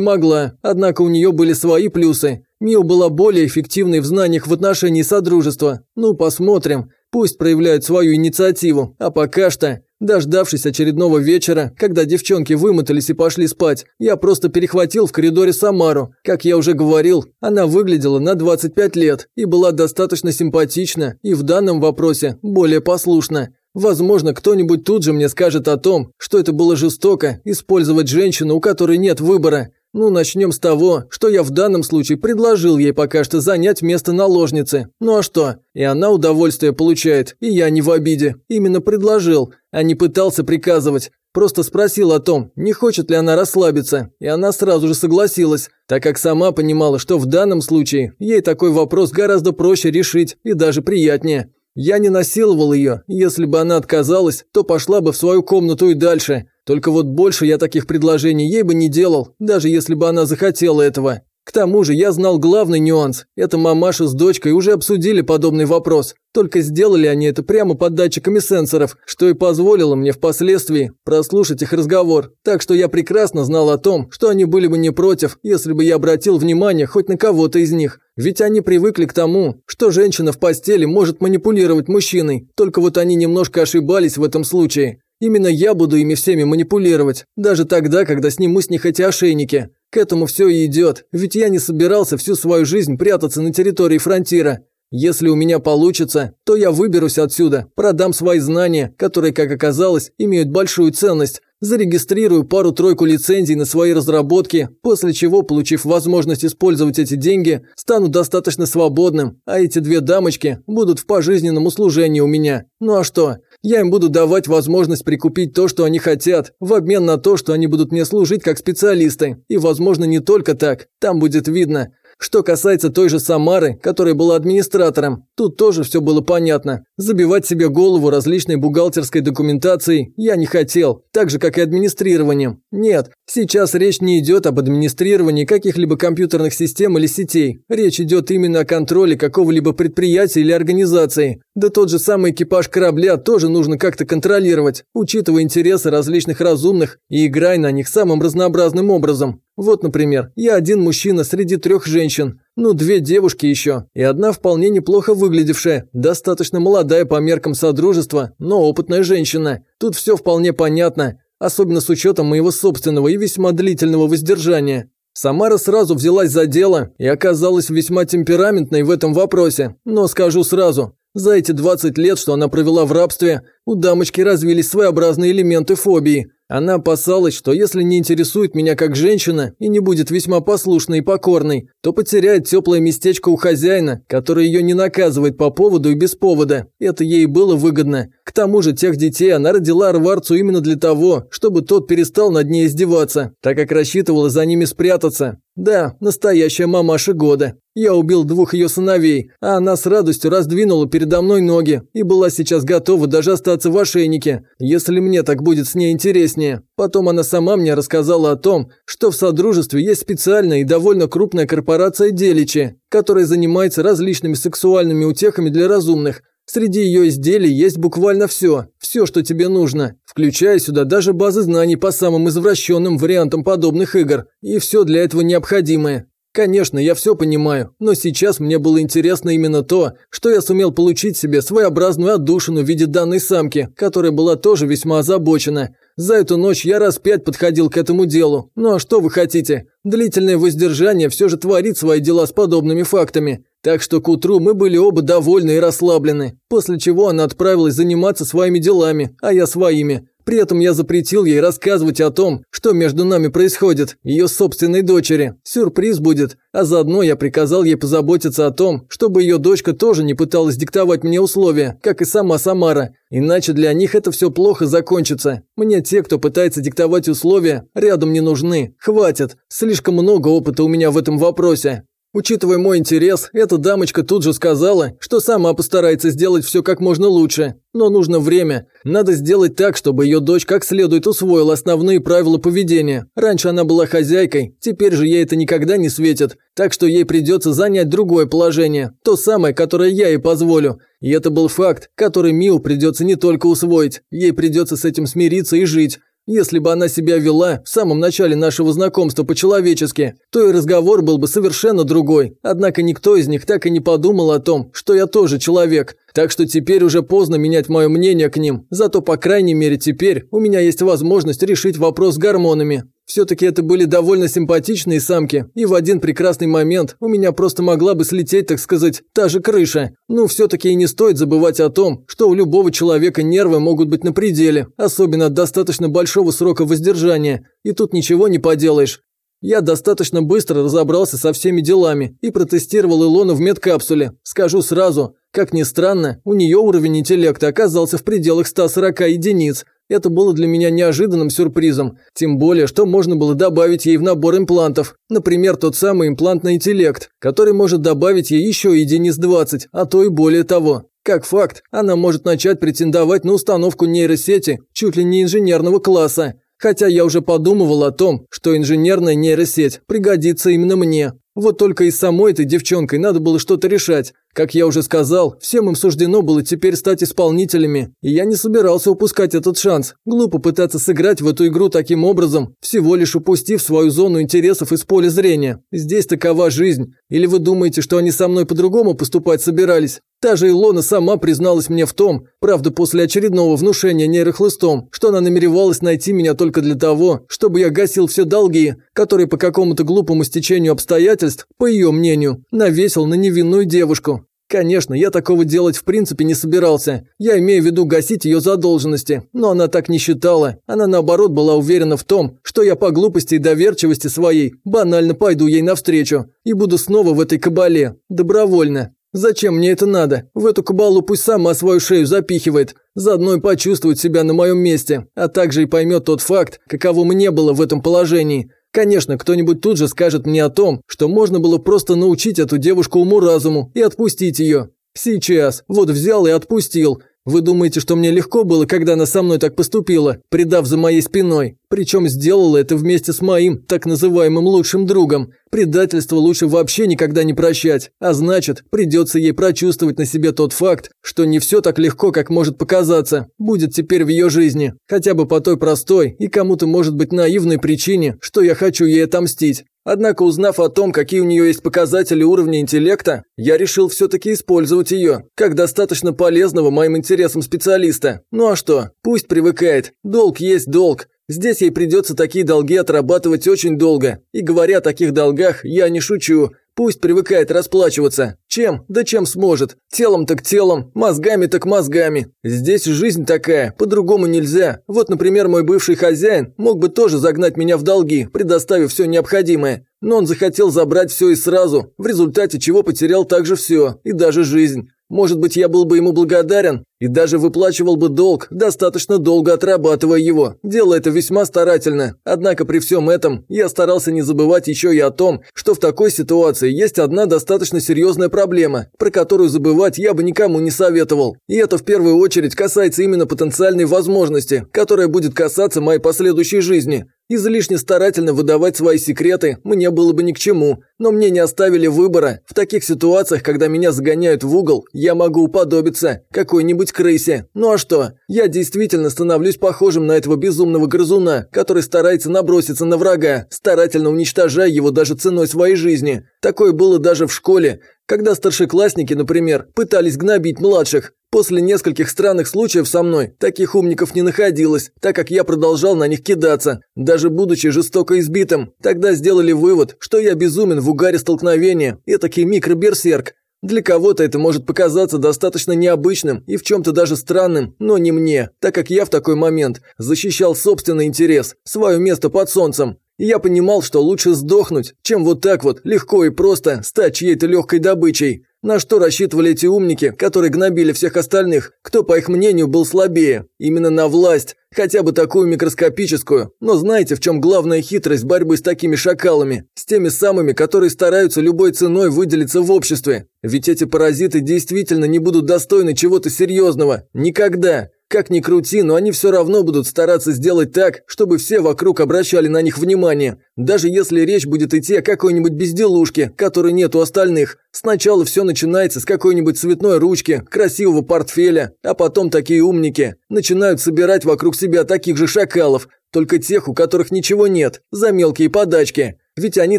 могла, однако у нее были свои плюсы. Мио была более эффективной в знаниях в отношении Содружества. Ну, посмотрим. Пусть проявляют свою инициативу, а пока что, дождавшись очередного вечера, когда девчонки вымотались и пошли спать, я просто перехватил в коридоре Самару. Как я уже говорил, она выглядела на 25 лет и была достаточно симпатична и в данном вопросе более послушна. Возможно, кто-нибудь тут же мне скажет о том, что это было жестоко использовать женщину, у которой нет выбора. Ну, начнем с того, что я в данном случае предложил ей пока что занять место наложницы. Ну а что? И она удовольствие получает, и я не в обиде. Именно предложил, а не пытался приказывать. Просто спросил о том, не хочет ли она расслабиться, и она сразу же согласилась, так как сама понимала, что в данном случае ей такой вопрос гораздо проще решить и даже приятнее. Я не насиловал ее, если бы она отказалась, то пошла бы в свою комнату и дальше. Только вот больше я таких предложений ей бы не делал, даже если бы она захотела этого. К тому же я знал главный нюанс. Это мамаша с дочкой уже обсудили подобный вопрос. Только сделали они это прямо под датчиками сенсоров, что и позволило мне впоследствии прослушать их разговор. Так что я прекрасно знал о том, что они были бы не против, если бы я обратил внимание хоть на кого-то из них. Ведь они привыкли к тому, что женщина в постели может манипулировать мужчиной, только вот они немножко ошибались в этом случае. Именно я буду ими всеми манипулировать, даже тогда, когда сниму с них эти ошейники. К этому все и идет, ведь я не собирался всю свою жизнь прятаться на территории фронтира. Если у меня получится, то я выберусь отсюда, продам свои знания, которые, как оказалось, имеют большую ценность, зарегистрирую пару-тройку лицензий на свои разработки, после чего, получив возможность использовать эти деньги, стану достаточно свободным, а эти две дамочки будут в пожизненном услужении у меня. Ну а что? Я им буду давать возможность прикупить то, что они хотят, в обмен на то, что они будут мне служить как специалисты. И, возможно, не только так. Там будет видно. Что касается той же Самары, которая была администратором, тут тоже все было понятно. Забивать себе голову различной бухгалтерской документацией я не хотел, так же, как и администрированием. Нет, сейчас речь не идет об администрировании каких-либо компьютерных систем или сетей. Речь идет именно о контроле какого-либо предприятия или организации. Да тот же самый экипаж корабля тоже нужно как-то контролировать, учитывая интересы различных разумных и играя на них самым разнообразным образом. Вот, например, я один мужчина среди трех женщин, ну, две девушки еще, и одна вполне неплохо выглядевшая, достаточно молодая по меркам содружества, но опытная женщина. Тут все вполне понятно, особенно с учетом моего собственного и весьма длительного воздержания. Самара сразу взялась за дело и оказалась весьма темпераментной в этом вопросе, но скажу сразу, за эти 20 лет, что она провела в рабстве, у дамочки развились своеобразные элементы фобии – она опасалась, что если не интересует меня как женщина и не будет весьма послушной и покорной, то потеряет теплое местечко у хозяина, который ее не наказывает по поводу и без повода. Это ей было выгодно. К тому же тех детей она родила Арварцу именно для того, чтобы тот перестал над ней издеваться, так как рассчитывала за ними спрятаться. Да, настоящая мамаша года. Я убил двух ее сыновей, а она с радостью раздвинула передо мной ноги и была сейчас готова даже остаться в ошейнике, если мне так будет с ней интереснее. Потом она сама мне рассказала о том, что в Содружестве есть специальная и довольно крупная корпорация Деличи, которая занимается различными сексуальными утехами для разумных. Среди ее изделий есть буквально все, все, что тебе нужно, включая сюда даже базы знаний по самым извращенным вариантам подобных игр, и все для этого необходимое. Конечно, я все понимаю, но сейчас мне было интересно именно то, что я сумел получить себе своеобразную отдушину в виде данной самки, которая была тоже весьма озабочена. За эту ночь я раз пять подходил к этому делу. Ну а что вы хотите? Длительное воздержание все же творит свои дела с подобными фактами. Так что к утру мы были оба довольны и расслаблены, после чего она отправилась заниматься своими делами, а я своими. При этом я запретил ей рассказывать о том, что между нами происходит, ее собственной дочери. Сюрприз будет. А заодно я приказал ей позаботиться о том, чтобы ее дочка тоже не пыталась диктовать мне условия, как и сама Самара. Иначе для них это все плохо закончится. Мне те, кто пытается диктовать условия, рядом не нужны. Хватит. Слишком много опыта у меня в этом вопросе. Учитывая мой интерес, эта дамочка тут же сказала, что сама постарается сделать все как можно лучше. Но нужно время. Надо сделать так, чтобы ее дочь как следует усвоила основные правила поведения. Раньше она была хозяйкой, теперь же ей это никогда не светит. Так что ей придется занять другое положение, то самое, которое я ей позволю. И это был факт, который Мил придется не только усвоить, ей придется с этим смириться и жить. Если бы она себя вела в самом начале нашего знакомства по-человечески, то и разговор был бы совершенно другой. Однако никто из них так и не подумал о том, что я тоже человек. Так что теперь уже поздно менять мое мнение к ним. Зато, по крайней мере, теперь у меня есть возможность решить вопрос с гормонами. Все-таки это были довольно симпатичные самки, и в один прекрасный момент у меня просто могла бы слететь, так сказать, та же крыша. Ну, все-таки и не стоит забывать о том, что у любого человека нервы могут быть на пределе, особенно от достаточно большого срока воздержания, и тут ничего не поделаешь. Я достаточно быстро разобрался со всеми делами и протестировал Илону в медкапсуле. Скажу сразу, как ни странно, у нее уровень интеллекта оказался в пределах 140 единиц, это было для меня неожиданным сюрпризом, тем более, что можно было добавить ей в набор имплантов. Например, тот самый имплант на интеллект, который может добавить ей еще единиц 20, а то и более того. Как факт, она может начать претендовать на установку нейросети чуть ли не инженерного класса. Хотя я уже подумывал о том, что инженерная нейросеть пригодится именно мне. Вот только и самой этой девчонкой надо было что-то решать. Как я уже сказал, всем им суждено было теперь стать исполнителями, и я не собирался упускать этот шанс. Глупо пытаться сыграть в эту игру таким образом, всего лишь упустив свою зону интересов из поля зрения. Здесь такова жизнь. Или вы думаете, что они со мной по-другому поступать собирались? Та же Илона сама призналась мне в том, правда после очередного внушения нейрохлыстом, что она намеревалась найти меня только для того, чтобы я гасил все долги, которые по какому-то глупому стечению обстоятельств, по ее мнению, навесил на невинную девушку. Конечно, я такого делать в принципе не собирался. Я имею в виду гасить ее задолженности. Но она так не считала. Она наоборот была уверена в том, что я по глупости и доверчивости своей банально пойду ей навстречу. И буду снова в этой кабале. Добровольно. Зачем мне это надо? В эту кабалу пусть сама свою шею запихивает. Заодно и почувствует себя на моем месте. А также и поймет тот факт, каково мне было в этом положении. Конечно, кто-нибудь тут же скажет мне о том, что можно было просто научить эту девушку уму-разуму и отпустить ее. Сейчас, вот взял и отпустил, вы думаете, что мне легко было, когда она со мной так поступила, предав за моей спиной? Причем сделала это вместе с моим, так называемым лучшим другом. Предательство лучше вообще никогда не прощать, а значит, придется ей прочувствовать на себе тот факт, что не все так легко, как может показаться, будет теперь в ее жизни. Хотя бы по той простой и кому-то может быть наивной причине, что я хочу ей отомстить. Однако, узнав о том, какие у нее есть показатели уровня интеллекта, я решил все-таки использовать ее, как достаточно полезного моим интересам специалиста. Ну а что, пусть привыкает, долг есть долг. Здесь ей придется такие долги отрабатывать очень долго. И говоря о таких долгах, я не шучу. Пусть привыкает расплачиваться. Чем? Да чем сможет. Телом так телом, мозгами так мозгами. Здесь жизнь такая, по-другому нельзя. Вот, например, мой бывший хозяин мог бы тоже загнать меня в долги, предоставив все необходимое. Но он захотел забрать все и сразу, в результате чего потерял также все, и даже жизнь. Может быть, я был бы ему благодарен и даже выплачивал бы долг, достаточно долго отрабатывая его, делая это весьма старательно. Однако при всем этом я старался не забывать еще и о том, что в такой ситуации есть одна достаточно серьезная проблема, про которую забывать я бы никому не советовал. И это в первую очередь касается именно потенциальной возможности, которая будет касаться моей последующей жизни. Излишне старательно выдавать свои секреты мне было бы ни к чему, но мне не оставили выбора. В таких ситуациях, когда меня загоняют в угол, я могу уподобиться какой-нибудь крысе. Ну а что? Я действительно становлюсь похожим на этого безумного грызуна, который старается наброситься на врага, старательно уничтожая его даже ценой своей жизни. Такое было даже в школе, когда старшеклассники, например, пытались гнобить младших. После нескольких странных случаев со мной таких умников не находилось, так как я продолжал на них кидаться, даже будучи жестоко избитым. Тогда сделали вывод, что я безумен в угаре столкновения, этакий микроберсерк. Для кого-то это может показаться достаточно необычным и в чем-то даже странным, но не мне, так как я в такой момент защищал собственный интерес, свое место под солнцем. И я понимал, что лучше сдохнуть, чем вот так вот легко и просто стать чьей-то легкой добычей. На что рассчитывали эти умники, которые гнобили всех остальных, кто, по их мнению, был слабее? Именно на власть, хотя бы такую микроскопическую. Но знаете, в чем главная хитрость борьбы с такими шакалами? С теми самыми, которые стараются любой ценой выделиться в обществе. Ведь эти паразиты действительно не будут достойны чего-то серьезного. Никогда. Как ни крути, но они все равно будут стараться сделать так, чтобы все вокруг обращали на них внимание. Даже если речь будет идти о какой-нибудь безделушке, которой нет у остальных. Сначала все начинается с какой-нибудь цветной ручки, красивого портфеля, а потом такие умники начинают собирать вокруг себя таких же шакалов, только тех, у которых ничего нет, за мелкие подачки. Ведь они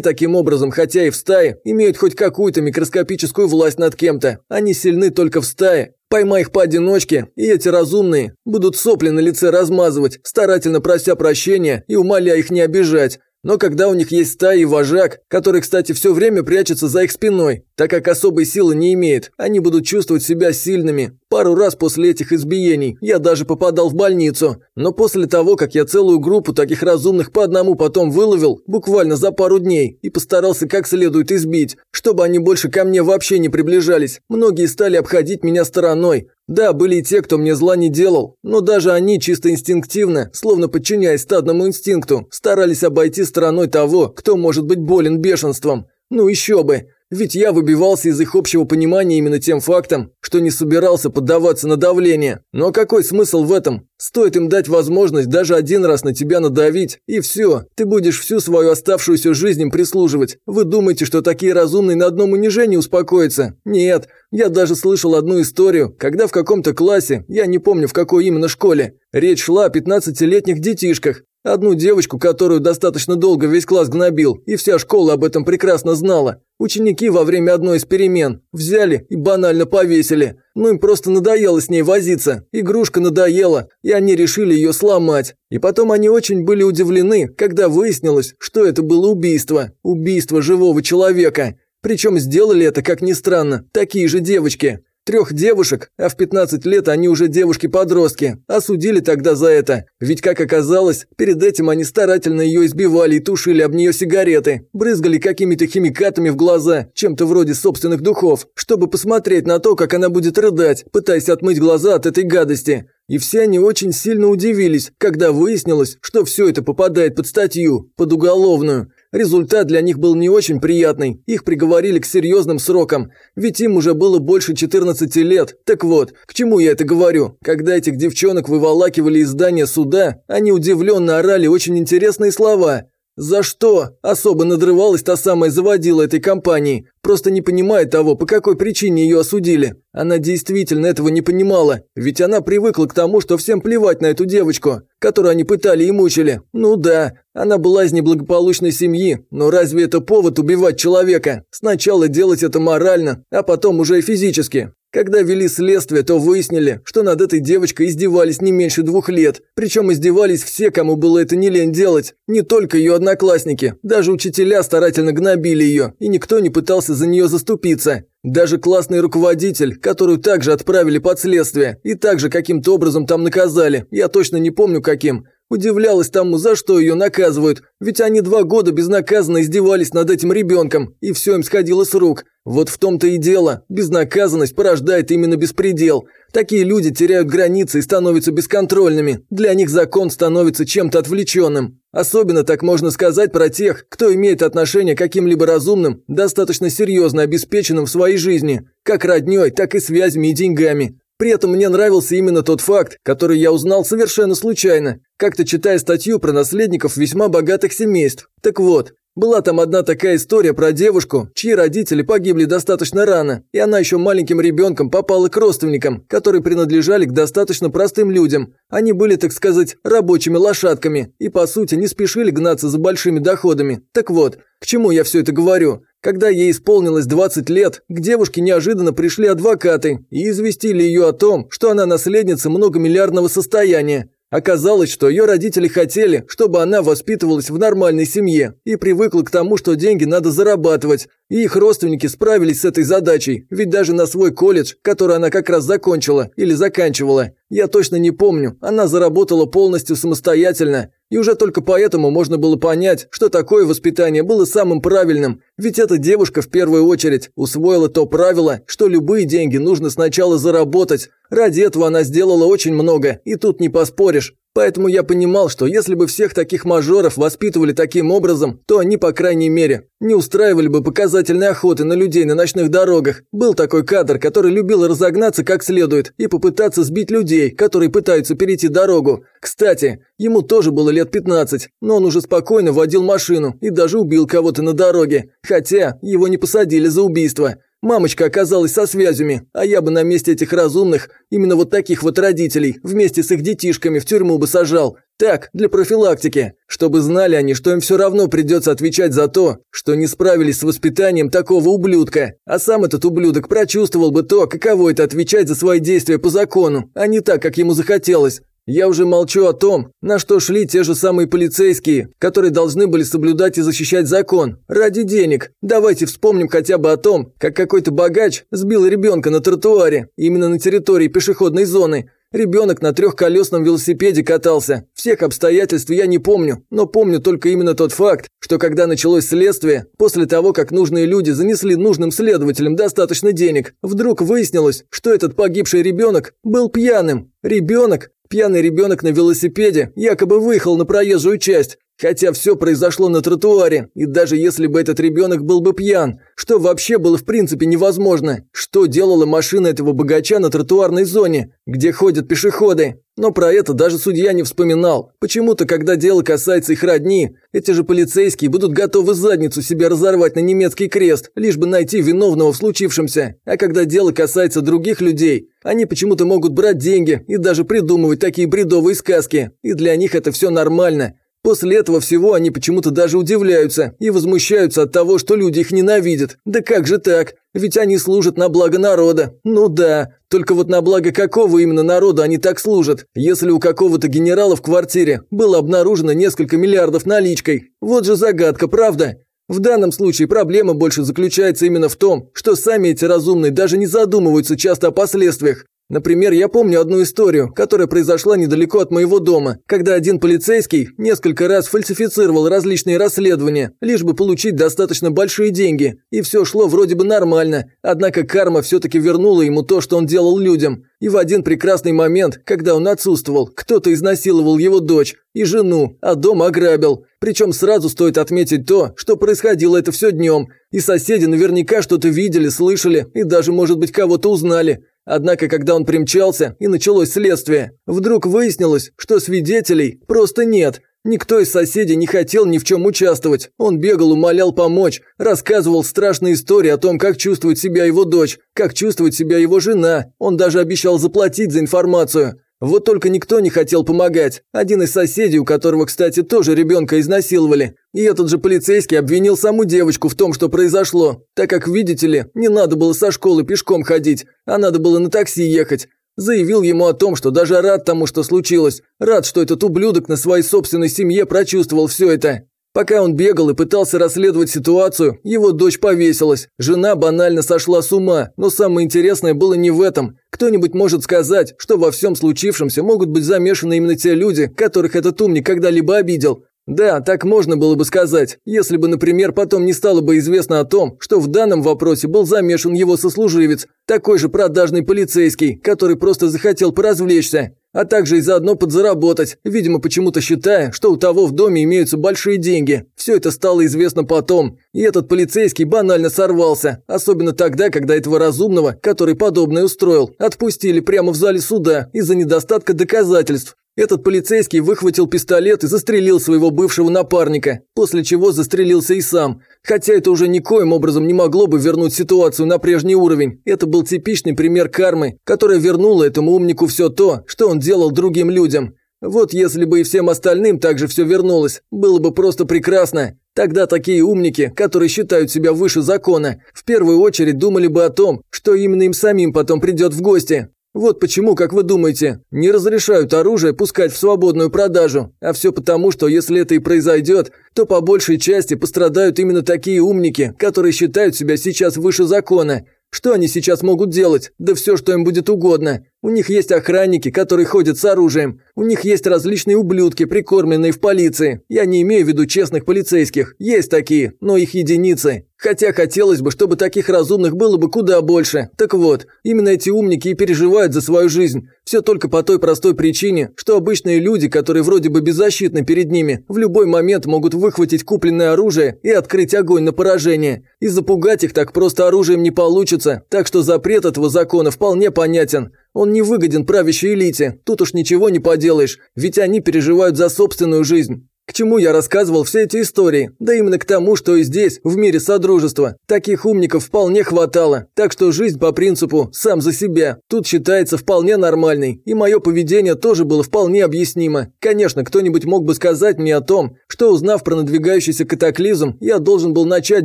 таким образом, хотя и в стае, имеют хоть какую-то микроскопическую власть над кем-то. Они сильны только в стае. Поймай их поодиночке, и эти разумные будут сопли на лице размазывать, старательно прося прощения и умоляя их не обижать. Но когда у них есть стая и вожак, который, кстати, все время прячется за их спиной, так как особой силы не имеет, они будут чувствовать себя сильными. Пару раз после этих избиений я даже попадал в больницу. Но после того, как я целую группу таких разумных по одному потом выловил, буквально за пару дней, и постарался как следует избить, чтобы они больше ко мне вообще не приближались, многие стали обходить меня стороной. Да, были и те, кто мне зла не делал, но даже они чисто инстинктивно, словно подчиняясь стадному инстинкту, старались обойти стороной того, кто может быть болен бешенством. Ну еще бы. Ведь я выбивался из их общего понимания именно тем фактом, что не собирался поддаваться на давление. Но какой смысл в этом? Стоит им дать возможность даже один раз на тебя надавить, и все, ты будешь всю свою оставшуюся жизнь им прислуживать. Вы думаете, что такие разумные на одном унижении успокоятся? Нет, я даже слышал одну историю, когда в каком-то классе, я не помню в какой именно школе, речь шла о 15-летних детишках, Одну девочку, которую достаточно долго весь класс гнобил, и вся школа об этом прекрасно знала. Ученики во время одной из перемен взяли и банально повесили. Ну им просто надоело с ней возиться, игрушка надоела, и они решили ее сломать. И потом они очень были удивлены, когда выяснилось, что это было убийство. Убийство живого человека. Причем сделали это, как ни странно, такие же девочки. Трех девушек, а в 15 лет они уже девушки-подростки, осудили тогда за это. Ведь, как оказалось, перед этим они старательно ее избивали и тушили об нее сигареты, брызгали какими-то химикатами в глаза, чем-то вроде собственных духов, чтобы посмотреть на то, как она будет рыдать, пытаясь отмыть глаза от этой гадости. И все они очень сильно удивились, когда выяснилось, что все это попадает под статью, под уголовную. Результат для них был не очень приятный, их приговорили к серьезным срокам, ведь им уже было больше 14 лет. Так вот, к чему я это говорю? Когда этих девчонок выволакивали из здания суда, они удивленно орали очень интересные слова. За что? Особо надрывалась та самая заводила этой компании. Просто не понимает того, по какой причине ее осудили. Она действительно этого не понимала, ведь она привыкла к тому, что всем плевать на эту девочку, которую они пытали и мучили. Ну да, она была из неблагополучной семьи, но разве это повод убивать человека? Сначала делать это морально, а потом уже и физически. Когда вели следствие, то выяснили, что над этой девочкой издевались не меньше двух лет. Причем издевались все, кому было это не лень делать. Не только ее одноклассники. Даже учителя старательно гнобили ее, и никто не пытался за нее заступиться. Даже классный руководитель, которую также отправили под следствие, и также каким-то образом там наказали, я точно не помню каким, Удивлялась тому, за что ее наказывают, ведь они два года безнаказанно издевались над этим ребенком, и все им сходило с рук. Вот в том-то и дело, безнаказанность порождает именно беспредел. Такие люди теряют границы и становятся бесконтрольными, для них закон становится чем-то отвлеченным. Особенно так можно сказать про тех, кто имеет отношение к каким-либо разумным, достаточно серьезно обеспеченным в своей жизни, как родней, так и связями и деньгами. При этом мне нравился именно тот факт, который я узнал совершенно случайно, как-то читая статью про наследников весьма богатых семейств. Так вот, была там одна такая история про девушку, чьи родители погибли достаточно рано, и она еще маленьким ребенком попала к родственникам, которые принадлежали к достаточно простым людям. Они были, так сказать, рабочими лошадками и, по сути, не спешили гнаться за большими доходами. Так вот, к чему я все это говорю? Когда ей исполнилось 20 лет, к девушке неожиданно пришли адвокаты и известили ее о том, что она наследница многомиллиардного состояния. Оказалось, что ее родители хотели, чтобы она воспитывалась в нормальной семье и привыкла к тому, что деньги надо зарабатывать. И их родственники справились с этой задачей, ведь даже на свой колледж, который она как раз закончила или заканчивала, я точно не помню, она заработала полностью самостоятельно. И уже только поэтому можно было понять, что такое воспитание было самым правильным, ведь эта девушка в первую очередь усвоила то правило, что любые деньги нужно сначала заработать. Ради этого она сделала очень много, и тут не поспоришь. Поэтому я понимал, что если бы всех таких мажоров воспитывали таким образом, то они, по крайней мере, не устраивали бы показательные охоты на людей на ночных дорогах. Был такой кадр, который любил разогнаться как следует и попытаться сбить людей, которые пытаются перейти дорогу. Кстати, ему тоже было лет 15, но он уже спокойно водил машину и даже убил кого-то на дороге, хотя его не посадили за убийство. Мамочка оказалась со связями, а я бы на месте этих разумных, именно вот таких вот родителей, вместе с их детишками в тюрьму бы сажал. Так, для профилактики, чтобы знали они, что им все равно придется отвечать за то, что не справились с воспитанием такого ублюдка. А сам этот ублюдок прочувствовал бы то, каково это отвечать за свои действия по закону, а не так, как ему захотелось. Я уже молчу о том, на что шли те же самые полицейские, которые должны были соблюдать и защищать закон. Ради денег. Давайте вспомним хотя бы о том, как какой-то богач сбил ребенка на тротуаре, именно на территории пешеходной зоны. Ребенок на трехколесном велосипеде катался. Всех обстоятельств я не помню, но помню только именно тот факт, что когда началось следствие, после того, как нужные люди занесли нужным следователям достаточно денег, вдруг выяснилось, что этот погибший ребенок был пьяным. Ребенок, Пьяный ребенок на велосипеде якобы выехал на проезжую часть, хотя все произошло на тротуаре, и даже если бы этот ребенок был бы пьян, что вообще было в принципе невозможно, что делала машина этого богача на тротуарной зоне, где ходят пешеходы. Но про это даже судья не вспоминал. Почему-то, когда дело касается их родни, эти же полицейские будут готовы задницу себе разорвать на немецкий крест, лишь бы найти виновного в случившемся. А когда дело касается других людей, они почему-то могут брать деньги и даже придумывать такие бредовые сказки. И для них это все нормально. После этого всего они почему-то даже удивляются и возмущаются от того, что люди их ненавидят. Да как же так? Ведь они служат на благо народа. Ну да, только вот на благо какого именно народа они так служат, если у какого-то генерала в квартире было обнаружено несколько миллиардов наличкой? Вот же загадка, правда? В данном случае проблема больше заключается именно в том, что сами эти разумные даже не задумываются часто о последствиях. Например, я помню одну историю, которая произошла недалеко от моего дома, когда один полицейский несколько раз фальсифицировал различные расследования, лишь бы получить достаточно большие деньги, и все шло вроде бы нормально, однако карма все-таки вернула ему то, что он делал людям. И в один прекрасный момент, когда он отсутствовал, кто-то изнасиловал его дочь и жену, а дом ограбил. Причем сразу стоит отметить то, что происходило это все днем, и соседи наверняка что-то видели, слышали и даже, может быть, кого-то узнали. Однако, когда он примчался и началось следствие, вдруг выяснилось, что свидетелей просто нет. Никто из соседей не хотел ни в чем участвовать. Он бегал, умолял помочь, рассказывал страшные истории о том, как чувствует себя его дочь, как чувствует себя его жена. Он даже обещал заплатить за информацию. Вот только никто не хотел помогать. Один из соседей, у которого, кстати, тоже ребенка изнасиловали. И этот же полицейский обвинил саму девочку в том, что произошло, так как, видите ли, не надо было со школы пешком ходить, а надо было на такси ехать. Заявил ему о том, что даже рад тому, что случилось. Рад, что этот ублюдок на своей собственной семье прочувствовал все это. Пока он бегал и пытался расследовать ситуацию, его дочь повесилась. Жена банально сошла с ума, но самое интересное было не в этом. Кто-нибудь может сказать, что во всем случившемся могут быть замешаны именно те люди, которых этот умник когда-либо обидел. Да, так можно было бы сказать, если бы, например, потом не стало бы известно о том, что в данном вопросе был замешан его сослуживец, такой же продажный полицейский, который просто захотел поразвлечься, а также и заодно подзаработать, видимо, почему-то считая, что у того в доме имеются большие деньги. Все это стало известно потом, и этот полицейский банально сорвался, особенно тогда, когда этого разумного, который подобное устроил, отпустили прямо в зале суда из-за недостатка доказательств. Этот полицейский выхватил пистолет и застрелил своего бывшего напарника, после чего застрелился и сам. Хотя это уже никоим образом не могло бы вернуть ситуацию на прежний уровень. Это был типичный пример кармы, которая вернула этому умнику все то, что он делал другим людям. Вот если бы и всем остальным также все вернулось, было бы просто прекрасно. Тогда такие умники, которые считают себя выше закона, в первую очередь думали бы о том, что именно им самим потом придет в гости. Вот почему, как вы думаете, не разрешают оружие пускать в свободную продажу. А все потому, что если это и произойдет, то по большей части пострадают именно такие умники, которые считают себя сейчас выше закона. Что они сейчас могут делать? Да все, что им будет угодно. У них есть охранники, которые ходят с оружием. У них есть различные ублюдки, прикормленные в полиции. Я не имею в виду честных полицейских. Есть такие, но их единицы. Хотя хотелось бы, чтобы таких разумных было бы куда больше. Так вот, именно эти умники и переживают за свою жизнь. Все только по той простой причине, что обычные люди, которые вроде бы беззащитны перед ними, в любой момент могут выхватить купленное оружие и открыть огонь на поражение. И запугать их так просто оружием не получится, так что запрет этого закона вполне понятен. Он не выгоден правящей элите, тут уж ничего не поделаешь, ведь они переживают за собственную жизнь. К чему я рассказывал все эти истории? Да именно к тому, что и здесь, в мире Содружества, таких умников вполне хватало. Так что жизнь по принципу «сам за себя» тут считается вполне нормальной. И мое поведение тоже было вполне объяснимо. Конечно, кто-нибудь мог бы сказать мне о том, что узнав про надвигающийся катаклизм, я должен был начать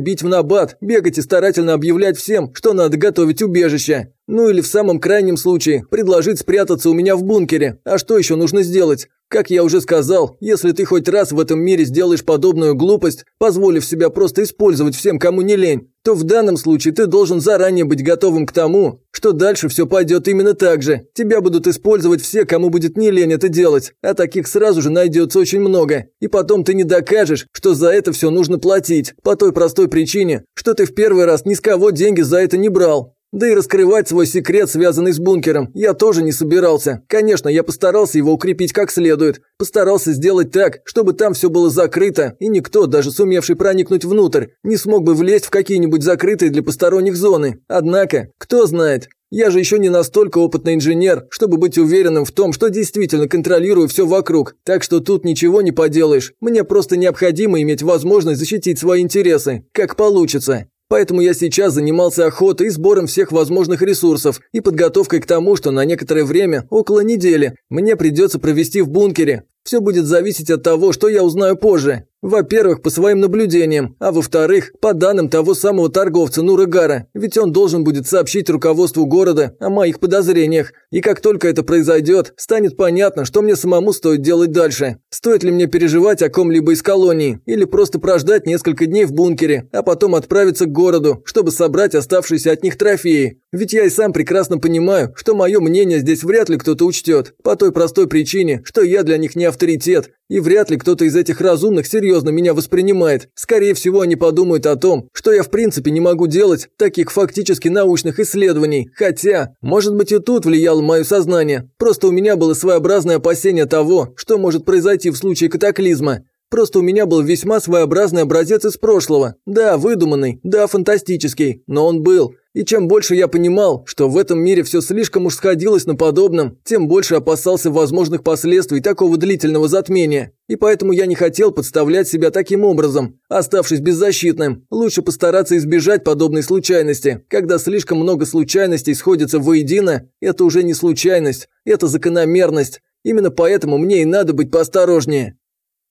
бить в набат, бегать и старательно объявлять всем, что надо готовить убежище. Ну или в самом крайнем случае, предложить спрятаться у меня в бункере. А что еще нужно сделать? Как я уже сказал, если ты хоть раз в этом мире сделаешь подобную глупость, позволив себя просто использовать всем, кому не лень, то в данном случае ты должен заранее быть готовым к тому, что дальше все пойдет именно так же. Тебя будут использовать все, кому будет не лень это делать, а таких сразу же найдется очень много. И потом ты не докажешь, что за это все нужно платить, по той простой причине, что ты в первый раз ни с кого деньги за это не брал. Да и раскрывать свой секрет, связанный с бункером, я тоже не собирался. Конечно, я постарался его укрепить как следует. Постарался сделать так, чтобы там все было закрыто, и никто, даже сумевший проникнуть внутрь, не смог бы влезть в какие-нибудь закрытые для посторонних зоны. Однако, кто знает, я же еще не настолько опытный инженер, чтобы быть уверенным в том, что действительно контролирую все вокруг. Так что тут ничего не поделаешь. Мне просто необходимо иметь возможность защитить свои интересы. Как получится. Поэтому я сейчас занимался охотой и сбором всех возможных ресурсов и подготовкой к тому, что на некоторое время, около недели, мне придется провести в бункере. Все будет зависеть от того, что я узнаю позже. Во-первых, по своим наблюдениям, а во-вторых, по данным того самого торговца Нурагара, ведь он должен будет сообщить руководству города о моих подозрениях. И как только это произойдет, станет понятно, что мне самому стоит делать дальше. Стоит ли мне переживать о ком-либо из колонии, или просто прождать несколько дней в бункере, а потом отправиться к городу, чтобы собрать оставшиеся от них трофеи. Ведь я и сам прекрасно понимаю, что мое мнение здесь вряд ли кто-то учтет, по той простой причине, что я для них не авторитет, и вряд ли кто-то из этих разумных серьезно меня воспринимает. Скорее всего, они подумают о том, что я в принципе не могу делать таких фактически научных исследований. Хотя, может быть и тут влияло мое сознание. Просто у меня было своеобразное опасение того, что может произойти в случае катаклизма. Просто у меня был весьма своеобразный образец из прошлого. Да, выдуманный, да, фантастический, но он был. И чем больше я понимал, что в этом мире все слишком уж сходилось на подобном, тем больше опасался возможных последствий такого длительного затмения. И поэтому я не хотел подставлять себя таким образом, оставшись беззащитным. Лучше постараться избежать подобной случайности. Когда слишком много случайностей сходятся воедино, это уже не случайность, это закономерность. Именно поэтому мне и надо быть поосторожнее.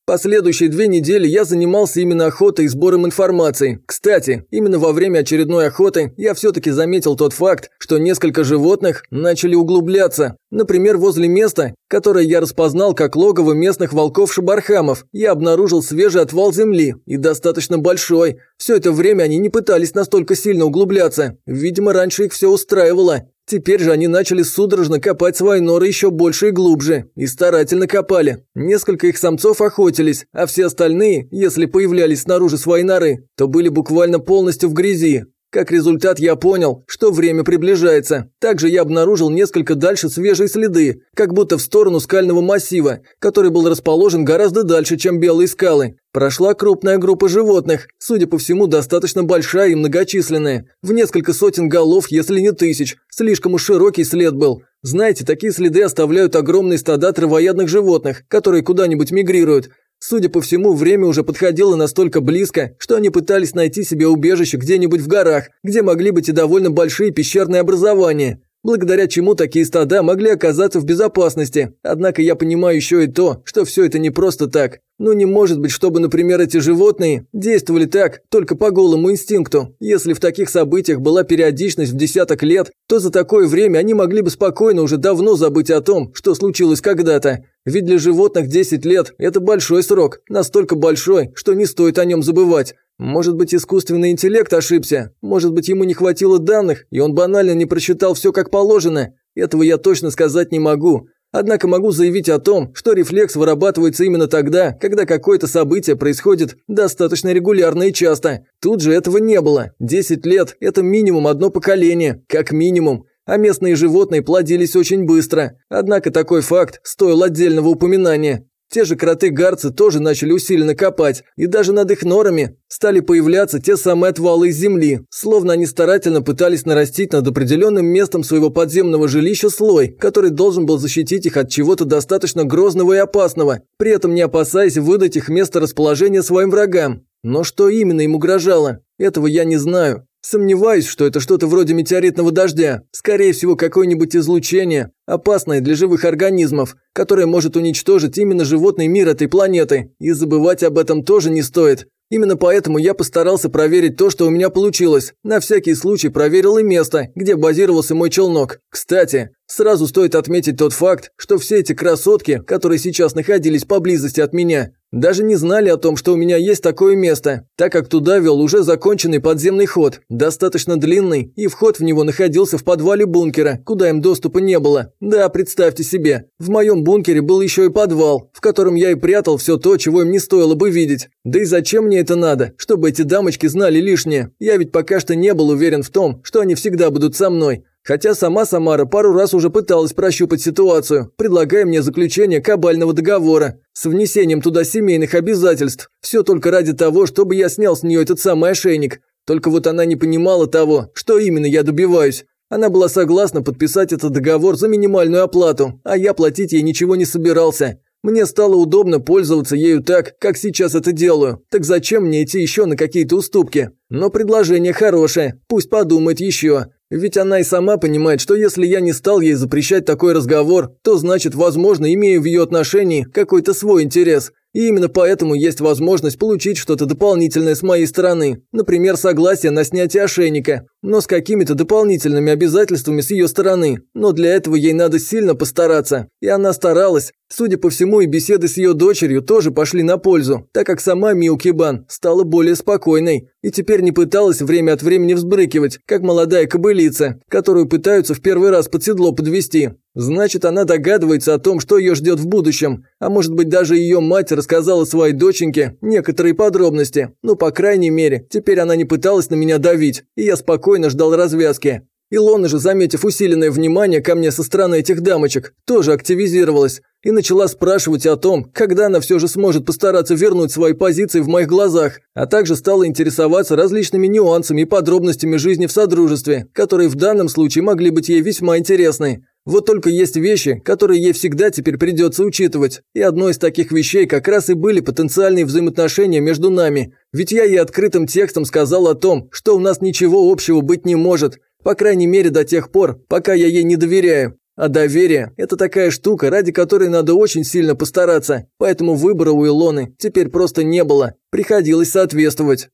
Последующие две недели я занимался именно охотой и сбором информации. Кстати, именно во время очередной охоты я все-таки заметил тот факт, что несколько животных начали углубляться. Например, возле места, которое я распознал как логово местных волков-шабархамов, я обнаружил свежий отвал земли, и достаточно большой. Все это время они не пытались настолько сильно углубляться. Видимо, раньше их все устраивало. Теперь же они начали судорожно копать свои норы еще больше и глубже, и старательно копали. Несколько их самцов охотились, а все остальные, если появлялись снаружи своей норы, то были буквально полностью в грязи. Как результат, я понял, что время приближается. Также я обнаружил несколько дальше свежие следы, как будто в сторону скального массива, который был расположен гораздо дальше, чем белые скалы. Прошла крупная группа животных, судя по всему, достаточно большая и многочисленная, в несколько сотен голов, если не тысяч. Слишком уж широкий след был. Знаете, такие следы оставляют огромные стада травоядных животных, которые куда-нибудь мигрируют. Судя по всему, время уже подходило настолько близко, что они пытались найти себе убежище где-нибудь в горах, где могли быть и довольно большие пещерные образования благодаря чему такие стада могли оказаться в безопасности. Однако я понимаю еще и то, что все это не просто так. Ну не может быть, чтобы, например, эти животные действовали так только по голому инстинкту. Если в таких событиях была периодичность в десяток лет, то за такое время они могли бы спокойно уже давно забыть о том, что случилось когда-то. Ведь для животных 10 лет – это большой срок, настолько большой, что не стоит о нем забывать. Может быть, искусственный интеллект ошибся, может быть, ему не хватило данных, и он банально не просчитал все как положено. Этого я точно сказать не могу. Однако могу заявить о том, что рефлекс вырабатывается именно тогда, когда какое-то событие происходит достаточно регулярно и часто. Тут же этого не было. 10 лет – это минимум одно поколение, как минимум. А местные животные плодились очень быстро. Однако такой факт стоил отдельного упоминания. Те же кроты-гарцы тоже начали усиленно копать, и даже над их норами стали появляться те самые отвалы из земли, словно они старательно пытались нарастить над определенным местом своего подземного жилища слой, который должен был защитить их от чего-то достаточно грозного и опасного, при этом не опасаясь выдать их место расположения своим врагам. Но что именно им угрожало, этого я не знаю. Сомневаюсь, что это что-то вроде метеоритного дождя. Скорее всего, какое-нибудь излучение, опасное для живых организмов, которое может уничтожить именно животный мир этой планеты. И забывать об этом тоже не стоит. Именно поэтому я постарался проверить то, что у меня получилось. На всякий случай проверил и место, где базировался мой челнок. Кстати, сразу стоит отметить тот факт, что все эти красотки, которые сейчас находились поблизости от меня, даже не знали о том, что у меня есть такое место, так как туда вел уже законченный подземный ход, достаточно длинный, и вход в него находился в подвале бункера, куда им доступа не было. Да, представьте себе, в моем бункере был еще и подвал, в котором я и прятал все то, чего им не стоило бы видеть. Да и зачем мне это надо, чтобы эти дамочки знали лишнее? Я ведь пока что не был уверен в том, что они всегда будут со мной. Хотя сама Самара пару раз уже пыталась прощупать ситуацию, предлагая мне заключение кабального договора с внесением туда семейных обязательств. Все только ради того, чтобы я снял с нее этот самый ошейник. Только вот она не понимала того, что именно я добиваюсь. Она была согласна подписать этот договор за минимальную оплату, а я платить ей ничего не собирался. Мне стало удобно пользоваться ею так, как сейчас это делаю. Так зачем мне идти еще на какие-то уступки? Но предложение хорошее, пусть подумает еще. Ведь она и сама понимает, что если я не стал ей запрещать такой разговор, то значит, возможно, имею в ее отношении какой-то свой интерес. И именно поэтому есть возможность получить что-то дополнительное с моей стороны, например, согласие на снятие ошейника, но с какими-то дополнительными обязательствами с ее стороны. Но для этого ей надо сильно постараться. И она старалась. Судя по всему, и беседы с ее дочерью тоже пошли на пользу, так как сама Милкибан стала более спокойной и теперь не пыталась время от времени взбрыкивать, как молодая кобылица, которую пытаются в первый раз под седло подвести. Значит, она догадывается о том, что ее ждет в будущем. А может быть, даже ее мать рассказала своей доченьке некоторые подробности. Ну, по крайней мере, теперь она не пыталась на меня давить, и я спокойно ждал развязки. Илона же, заметив усиленное внимание ко мне со стороны этих дамочек, тоже активизировалась и начала спрашивать о том, когда она все же сможет постараться вернуть свои позиции в моих глазах, а также стала интересоваться различными нюансами и подробностями жизни в Содружестве, которые в данном случае могли быть ей весьма интересны. Вот только есть вещи, которые ей всегда теперь придется учитывать, и одной из таких вещей как раз и были потенциальные взаимоотношения между нами, ведь я ей открытым текстом сказал о том, что у нас ничего общего быть не может, по крайней мере, до тех пор, пока я ей не доверяю. А доверие – это такая штука, ради которой надо очень сильно постараться. Поэтому выбора у Илоны теперь просто не было. Приходилось соответствовать.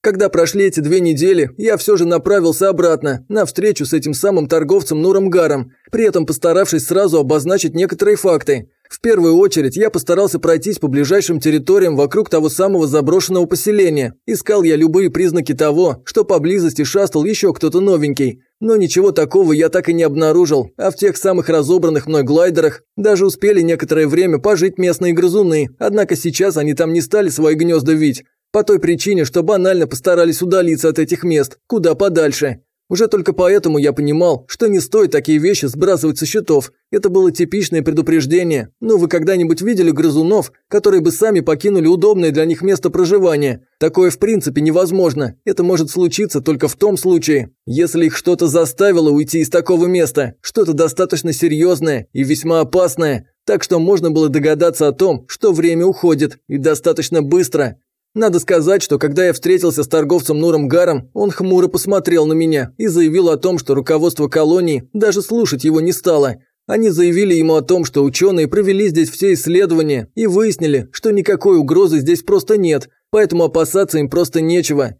Когда прошли эти две недели, я все же направился обратно, на встречу с этим самым торговцем Нуром Гаром, при этом постаравшись сразу обозначить некоторые факты. В первую очередь я постарался пройтись по ближайшим территориям вокруг того самого заброшенного поселения. Искал я любые признаки того, что поблизости шастал еще кто-то новенький. Но ничего такого я так и не обнаружил, а в тех самых разобранных мной глайдерах даже успели некоторое время пожить местные грызуны, однако сейчас они там не стали свои гнезда вить. По той причине, что банально постарались удалиться от этих мест, куда подальше. Уже только поэтому я понимал, что не стоит такие вещи сбрасывать со счетов. Это было типичное предупреждение. Ну, вы когда-нибудь видели грызунов, которые бы сами покинули удобное для них место проживания? Такое в принципе невозможно. Это может случиться только в том случае, если их что-то заставило уйти из такого места. Что-то достаточно серьезное и весьма опасное. Так что можно было догадаться о том, что время уходит, и достаточно быстро. Надо сказать, что когда я встретился с торговцем Нуром Гаром, он хмуро посмотрел на меня и заявил о том, что руководство колонии даже слушать его не стало. Они заявили ему о том, что ученые провели здесь все исследования и выяснили, что никакой угрозы здесь просто нет, поэтому опасаться им просто нечего.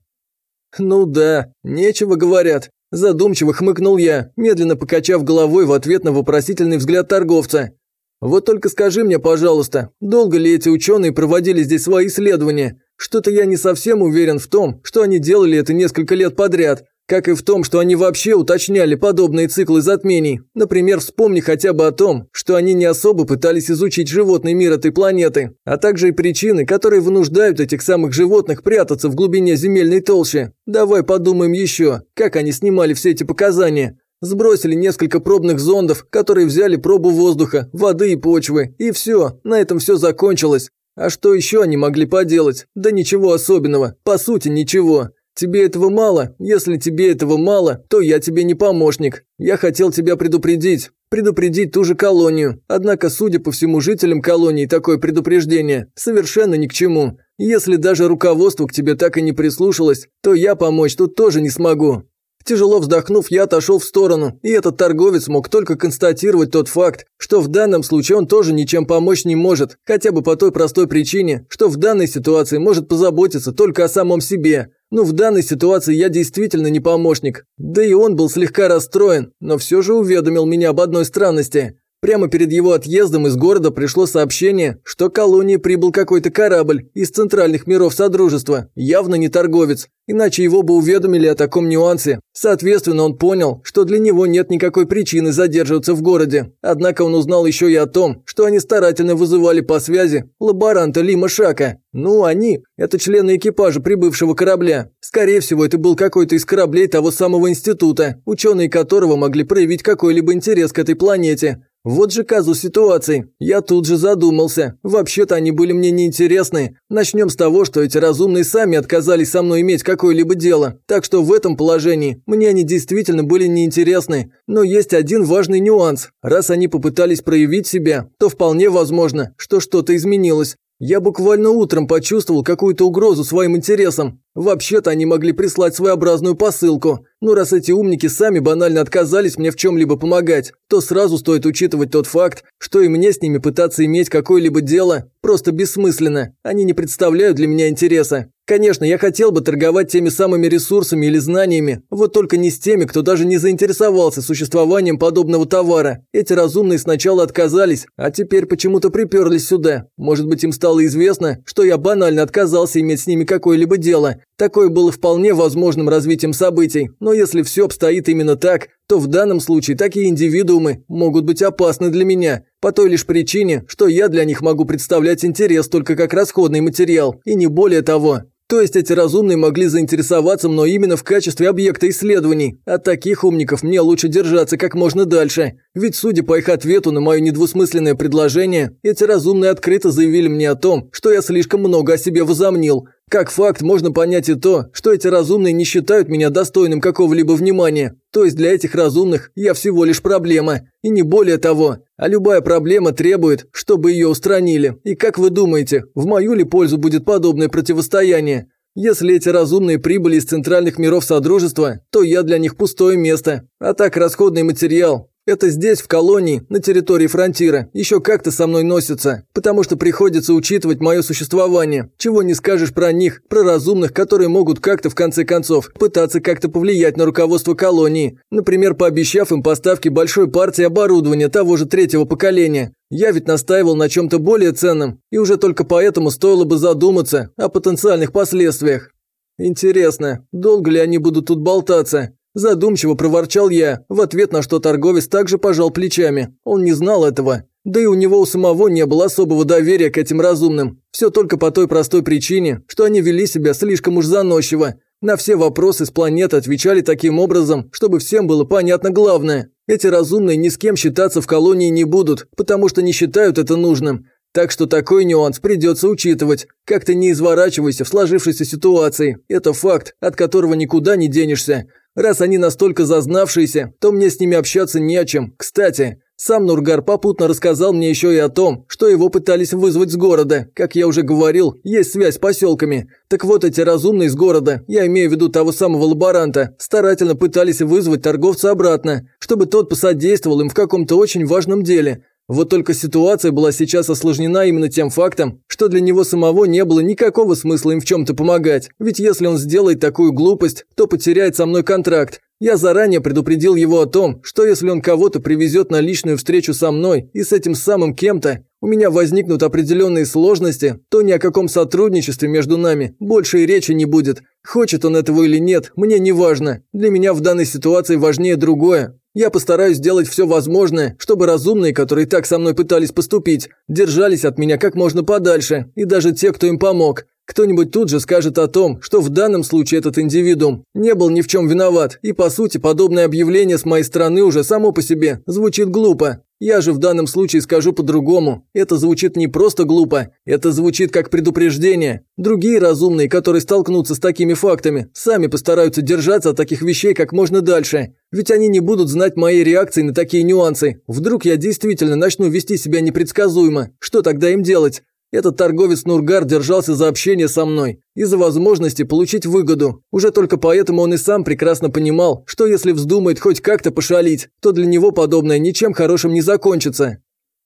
«Ну да, нечего, говорят», – задумчиво хмыкнул я, медленно покачав головой в ответ на вопросительный взгляд торговца. «Вот только скажи мне, пожалуйста, долго ли эти ученые проводили здесь свои исследования? Что-то я не совсем уверен в том, что они делали это несколько лет подряд, как и в том, что они вообще уточняли подобные циклы затмений. Например, вспомни хотя бы о том, что они не особо пытались изучить животный мир этой планеты, а также и причины, которые вынуждают этих самых животных прятаться в глубине земельной толщи. Давай подумаем еще, как они снимали все эти показания. Сбросили несколько пробных зондов, которые взяли пробу воздуха, воды и почвы, и все, на этом все закончилось. А что еще они могли поделать? Да ничего особенного, по сути ничего. Тебе этого мало? Если тебе этого мало, то я тебе не помощник. Я хотел тебя предупредить. Предупредить ту же колонию. Однако, судя по всему, жителям колонии такое предупреждение совершенно ни к чему. Если даже руководство к тебе так и не прислушалось, то я помочь тут тоже не смогу. Тяжело вздохнув, я отошел в сторону, и этот торговец мог только констатировать тот факт, что в данном случае он тоже ничем помочь не может, хотя бы по той простой причине, что в данной ситуации может позаботиться только о самом себе. Ну, в данной ситуации я действительно не помощник. Да и он был слегка расстроен, но все же уведомил меня об одной странности. Прямо перед его отъездом из города пришло сообщение, что к колонии прибыл какой-то корабль из центральных миров Содружества, явно не торговец, иначе его бы уведомили о таком нюансе. Соответственно, он понял, что для него нет никакой причины задерживаться в городе. Однако он узнал еще и о том, что они старательно вызывали по связи лаборанта Лима Шака. Ну, они – это члены экипажа прибывшего корабля. Скорее всего, это был какой-то из кораблей того самого института, ученые которого могли проявить какой-либо интерес к этой планете. Вот же казус ситуации. Я тут же задумался. Вообще-то они были мне неинтересны. Начнем с того, что эти разумные сами отказались со мной иметь какое-либо дело. Так что в этом положении мне они действительно были неинтересны. Но есть один важный нюанс. Раз они попытались проявить себя, то вполне возможно, что что-то изменилось. Я буквально утром почувствовал какую-то угрозу своим интересам. Вообще-то они могли прислать своеобразную посылку. Но раз эти умники сами банально отказались мне в чем-либо помогать, то сразу стоит учитывать тот факт, что и мне с ними пытаться иметь какое-либо дело просто бессмысленно. Они не представляют для меня интереса. Конечно, я хотел бы торговать теми самыми ресурсами или знаниями, вот только не с теми, кто даже не заинтересовался существованием подобного товара. Эти разумные сначала отказались, а теперь почему-то приперлись сюда. Может быть, им стало известно, что я банально отказался иметь с ними какое-либо дело. Такое было вполне возможным развитием событий, но если все обстоит именно так, то в данном случае такие индивидуумы могут быть опасны для меня, по той лишь причине, что я для них могу представлять интерес только как расходный материал, и не более того. То есть эти разумные могли заинтересоваться мной именно в качестве объекта исследований. От таких умников мне лучше держаться как можно дальше. Ведь, судя по их ответу на мое недвусмысленное предложение, эти разумные открыто заявили мне о том, что я слишком много о себе возомнил. Как факт, можно понять и то, что эти разумные не считают меня достойным какого-либо внимания. То есть для этих разумных я всего лишь проблема, и не более того. А любая проблема требует, чтобы ее устранили. И как вы думаете, в мою ли пользу будет подобное противостояние? Если эти разумные прибыли из центральных миров Содружества, то я для них пустое место. А так расходный материал. Это здесь, в колонии, на территории фронтира, еще как-то со мной носится, потому что приходится учитывать мое существование. Чего не скажешь про них, про разумных, которые могут как-то в конце концов пытаться как-то повлиять на руководство колонии, например, пообещав им поставки большой партии оборудования того же третьего поколения. Я ведь настаивал на чем-то более ценном, и уже только поэтому стоило бы задуматься о потенциальных последствиях. Интересно, долго ли они будут тут болтаться? Задумчиво проворчал я, в ответ на что торговец также пожал плечами. Он не знал этого. Да и у него у самого не было особого доверия к этим разумным. Все только по той простой причине, что они вели себя слишком уж заносчиво. На все вопросы с планеты отвечали таким образом, чтобы всем было понятно главное. Эти разумные ни с кем считаться в колонии не будут, потому что не считают это нужным. Так что такой нюанс придется учитывать. Как ты не изворачивайся в сложившейся ситуации. Это факт, от которого никуда не денешься. Раз они настолько зазнавшиеся, то мне с ними общаться не о чем. Кстати, сам Нургар попутно рассказал мне еще и о том, что его пытались вызвать с города. Как я уже говорил, есть связь с поселками. Так вот, эти разумные из города, я имею в виду того самого лаборанта, старательно пытались вызвать торговца обратно, чтобы тот посодействовал им в каком-то очень важном деле. Вот только ситуация была сейчас осложнена именно тем фактом, что для него самого не было никакого смысла им в чем-то помогать. Ведь если он сделает такую глупость, то потеряет со мной контракт. Я заранее предупредил его о том, что если он кого-то привезет на личную встречу со мной и с этим самым кем-то, у меня возникнут определенные сложности, то ни о каком сотрудничестве между нами больше и речи не будет. Хочет он этого или нет, мне не важно. Для меня в данной ситуации важнее другое. Я постараюсь сделать все возможное, чтобы разумные, которые так со мной пытались поступить, держались от меня как можно подальше, и даже те, кто им помог. Кто-нибудь тут же скажет о том, что в данном случае этот индивидуум не был ни в чем виноват, и по сути подобное объявление с моей стороны уже само по себе звучит глупо. Я же в данном случае скажу по-другому. Это звучит не просто глупо, это звучит как предупреждение. Другие разумные, которые столкнутся с такими фактами, сами постараются держаться от таких вещей как можно дальше. Ведь они не будут знать моей реакции на такие нюансы. Вдруг я действительно начну вести себя непредсказуемо. Что тогда им делать? Этот торговец Нургар держался за общение со мной и за возможности получить выгоду. Уже только поэтому он и сам прекрасно понимал, что если вздумает хоть как-то пошалить, то для него подобное ничем хорошим не закончится.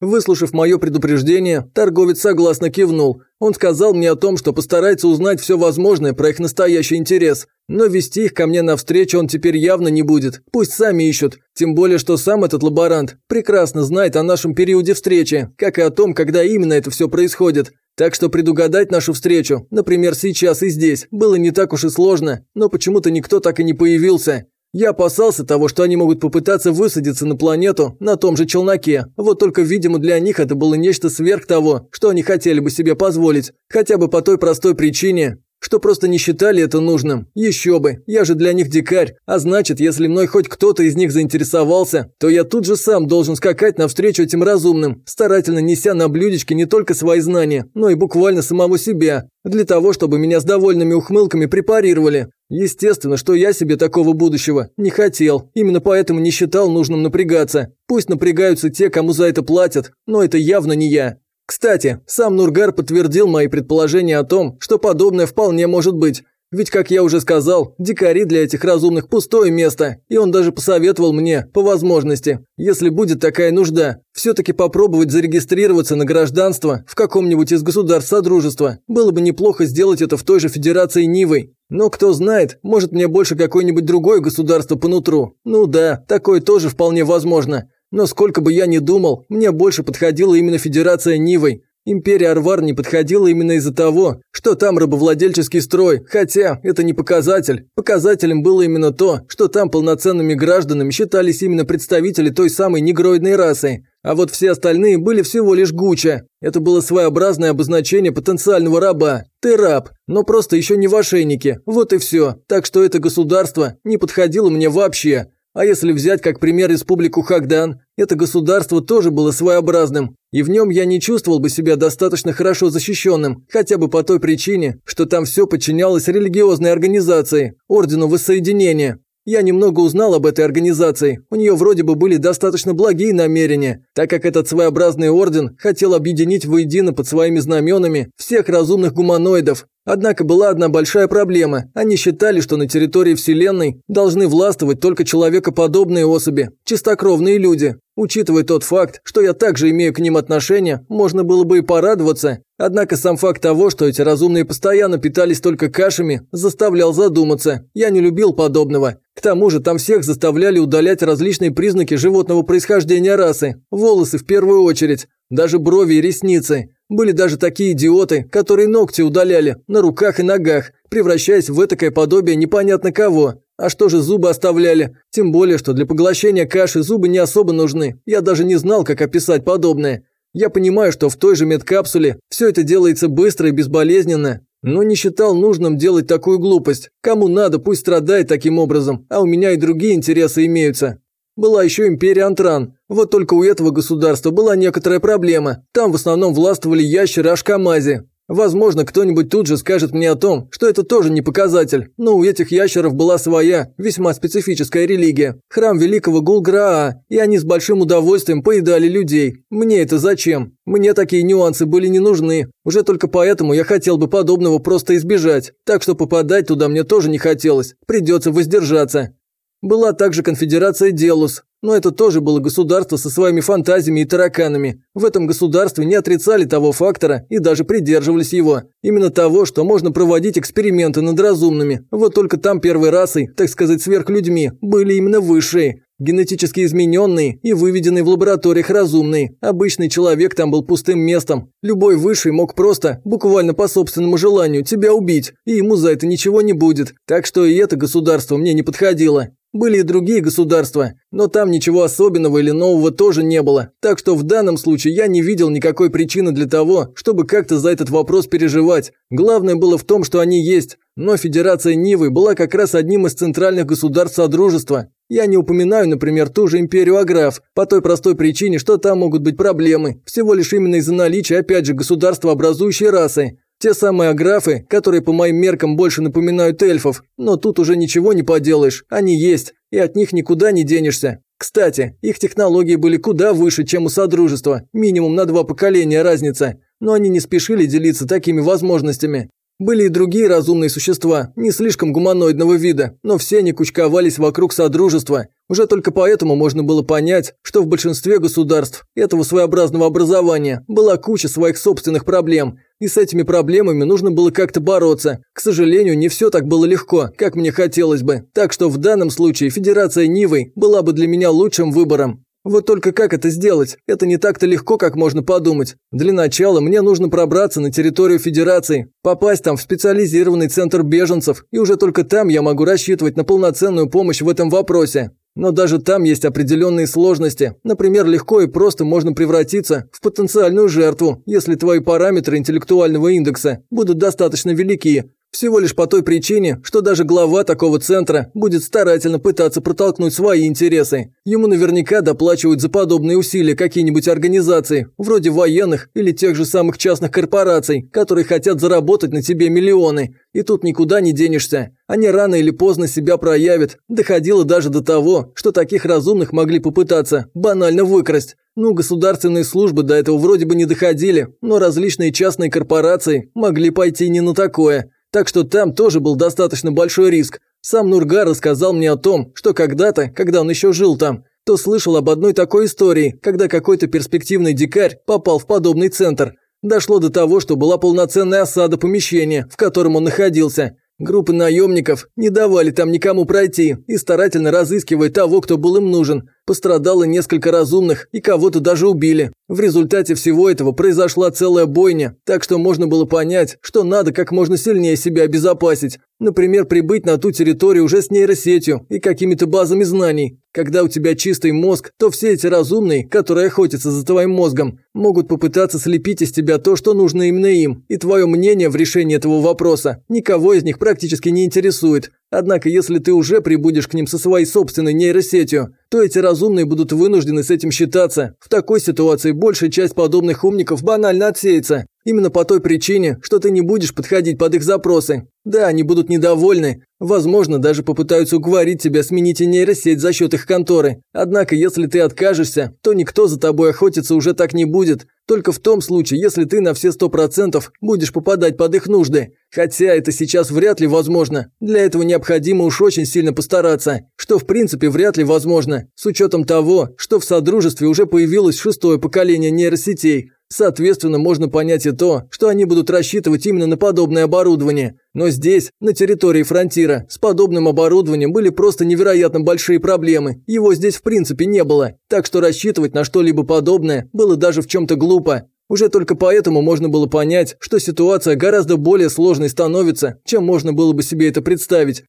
Выслушав мое предупреждение, торговец согласно кивнул. Он сказал мне о том, что постарается узнать все возможное про их настоящий интерес. Но вести их ко мне навстречу он теперь явно не будет. Пусть сами ищут. Тем более, что сам этот лаборант прекрасно знает о нашем периоде встречи, как и о том, когда именно это все происходит. Так что предугадать нашу встречу, например, сейчас и здесь, было не так уж и сложно, но почему-то никто так и не появился. Я опасался того, что они могут попытаться высадиться на планету на том же челноке. Вот только, видимо, для них это было нечто сверх того, что они хотели бы себе позволить. Хотя бы по той простой причине, что просто не считали это нужным. Еще бы, я же для них дикарь, а значит, если мной хоть кто-то из них заинтересовался, то я тут же сам должен скакать навстречу этим разумным, старательно неся на блюдечке не только свои знания, но и буквально самого себя, для того, чтобы меня с довольными ухмылками препарировали. Естественно, что я себе такого будущего не хотел, именно поэтому не считал нужным напрягаться. Пусть напрягаются те, кому за это платят, но это явно не я. Кстати, сам Нургар подтвердил мои предположения о том, что подобное вполне может быть. Ведь, как я уже сказал, дикари для этих разумных пустое место, и он даже посоветовал мне, по возможности, если будет такая нужда, все-таки попробовать зарегистрироваться на гражданство в каком-нибудь из государств Содружества. Было бы неплохо сделать это в той же Федерации Нивой. Но кто знает, может мне больше какое-нибудь другое государство по нутру. Ну да, такое тоже вполне возможно. Но сколько бы я ни думал, мне больше подходила именно Федерация Нивой. Империя Арвар не подходила именно из-за того, что там рабовладельческий строй, хотя это не показатель. Показателем было именно то, что там полноценными гражданами считались именно представители той самой негроидной расы, а вот все остальные были всего лишь гуча. Это было своеобразное обозначение потенциального раба. Ты раб, но просто еще не в ошейнике, вот и все. Так что это государство не подходило мне вообще. А если взять как пример республику Хагдан, это государство тоже было своеобразным, и в нем я не чувствовал бы себя достаточно хорошо защищенным, хотя бы по той причине, что там все подчинялось религиозной организации, Ордену Воссоединения. Я немного узнал об этой организации, у нее вроде бы были достаточно благие намерения, так как этот своеобразный орден хотел объединить воедино под своими знаменами всех разумных гуманоидов, Однако была одна большая проблема. Они считали, что на территории Вселенной должны властвовать только человекоподобные особи, чистокровные люди. Учитывая тот факт, что я также имею к ним отношение, можно было бы и порадоваться. Однако сам факт того, что эти разумные постоянно питались только кашами, заставлял задуматься. Я не любил подобного. К тому же там всех заставляли удалять различные признаки животного происхождения расы. Волосы в первую очередь, даже брови и ресницы. Были даже такие идиоты, которые ногти удаляли на руках и ногах, превращаясь в этакое подобие непонятно кого. А что же зубы оставляли? Тем более, что для поглощения каши зубы не особо нужны. Я даже не знал, как описать подобное. Я понимаю, что в той же медкапсуле все это делается быстро и безболезненно, но не считал нужным делать такую глупость. Кому надо, пусть страдает таким образом, а у меня и другие интересы имеются. Была еще империя Антран. Вот только у этого государства была некоторая проблема. Там в основном властвовали ящеры Ашкамази. Возможно, кто-нибудь тут же скажет мне о том, что это тоже не показатель, но у этих ящеров была своя, весьма специфическая религия – храм великого Гулграа, и они с большим удовольствием поедали людей. Мне это зачем? Мне такие нюансы были не нужны. Уже только поэтому я хотел бы подобного просто избежать, так что попадать туда мне тоже не хотелось, придется воздержаться. Была также конфедерация Делус, но это тоже было государство со своими фантазиями и тараканами. В этом государстве не отрицали того фактора и даже придерживались его. Именно того, что можно проводить эксперименты над разумными. Вот только там первой расой, так сказать, сверхлюдьми, были именно высшие. Генетически измененные и выведенные в лабораториях разумные. Обычный человек там был пустым местом. Любой высший мог просто, буквально по собственному желанию, тебя убить, и ему за это ничего не будет. Так что и это государство мне не подходило. Были и другие государства, но там ничего особенного или нового тоже не было. Так что в данном случае я не видел никакой причины для того, чтобы как-то за этот вопрос переживать. Главное было в том, что они есть. Но Федерация Нивы была как раз одним из центральных государств Содружества. Я не упоминаю, например, ту же империю Аграф, по той простой причине, что там могут быть проблемы. Всего лишь именно из-за наличия, опять же, государства-образующей расы. Те самые аграфы, которые по моим меркам больше напоминают эльфов, но тут уже ничего не поделаешь, они есть, и от них никуда не денешься. Кстати, их технологии были куда выше, чем у Содружества, минимум на два поколения разница, но они не спешили делиться такими возможностями. Были и другие разумные существа, не слишком гуманоидного вида, но все они кучковались вокруг Содружества. Уже только поэтому можно было понять, что в большинстве государств этого своеобразного образования была куча своих собственных проблем, и с этими проблемами нужно было как-то бороться. К сожалению, не все так было легко, как мне хотелось бы, так что в данном случае Федерация Нивы была бы для меня лучшим выбором. Вот только как это сделать? Это не так-то легко, как можно подумать. Для начала мне нужно пробраться на территорию Федерации, попасть там в специализированный центр беженцев, и уже только там я могу рассчитывать на полноценную помощь в этом вопросе. Но даже там есть определенные сложности. Например, легко и просто можно превратиться в потенциальную жертву, если твои параметры интеллектуального индекса будут достаточно велики. Всего лишь по той причине, что даже глава такого центра будет старательно пытаться протолкнуть свои интересы. Ему наверняка доплачивают за подобные усилия какие-нибудь организации, вроде военных или тех же самых частных корпораций, которые хотят заработать на тебе миллионы. И тут никуда не денешься. Они рано или поздно себя проявят. Доходило даже до того, что таких разумных могли попытаться банально выкрасть. Ну, государственные службы до этого вроде бы не доходили, но различные частные корпорации могли пойти не на такое. Так что там тоже был достаточно большой риск. Сам Нургар рассказал мне о том, что когда-то, когда он еще жил там, то слышал об одной такой истории, когда какой-то перспективный дикарь попал в подобный центр. Дошло до того, что была полноценная осада помещения, в котором он находился. Группы наемников не давали там никому пройти и старательно разыскивая того, кто был им нужен. Пострадало несколько разумных и кого-то даже убили. В результате всего этого произошла целая бойня, так что можно было понять, что надо как можно сильнее себя обезопасить. Например, прибыть на ту территорию уже с нейросетью и какими-то базами знаний. Когда у тебя чистый мозг, то все эти разумные, которые охотятся за твоим мозгом, могут попытаться слепить из тебя то, что нужно именно им, и твое мнение в решении этого вопроса никого из них практически не интересует. Однако, если ты уже прибудешь к ним со своей собственной нейросетью, то эти разумные будут вынуждены с этим считаться. В такой ситуации большая часть подобных умников банально отсеется. Именно по той причине, что ты не будешь подходить под их запросы. Да, они будут недовольны. Возможно, даже попытаются уговорить тебя сменить нейросеть за счет их конторы. Однако, если ты откажешься, то никто за тобой охотиться уже так не будет. Только в том случае, если ты на все сто процентов будешь попадать под их нужды. Хотя это сейчас вряд ли возможно. Для этого необходимо уж очень сильно постараться. Что в принципе вряд ли возможно. С учетом того, что в Содружестве уже появилось шестое поколение нейросетей. Соответственно, можно понять и то, что они будут рассчитывать именно на подобное оборудование. Но здесь, на территории фронтира, с подобным оборудованием были просто невероятно большие проблемы. Его здесь в принципе не было. Так что рассчитывать на что-либо подобное было даже в чем-то глупо. Уже только поэтому можно было понять, что ситуация гораздо более сложной становится, чем можно было бы себе это представить.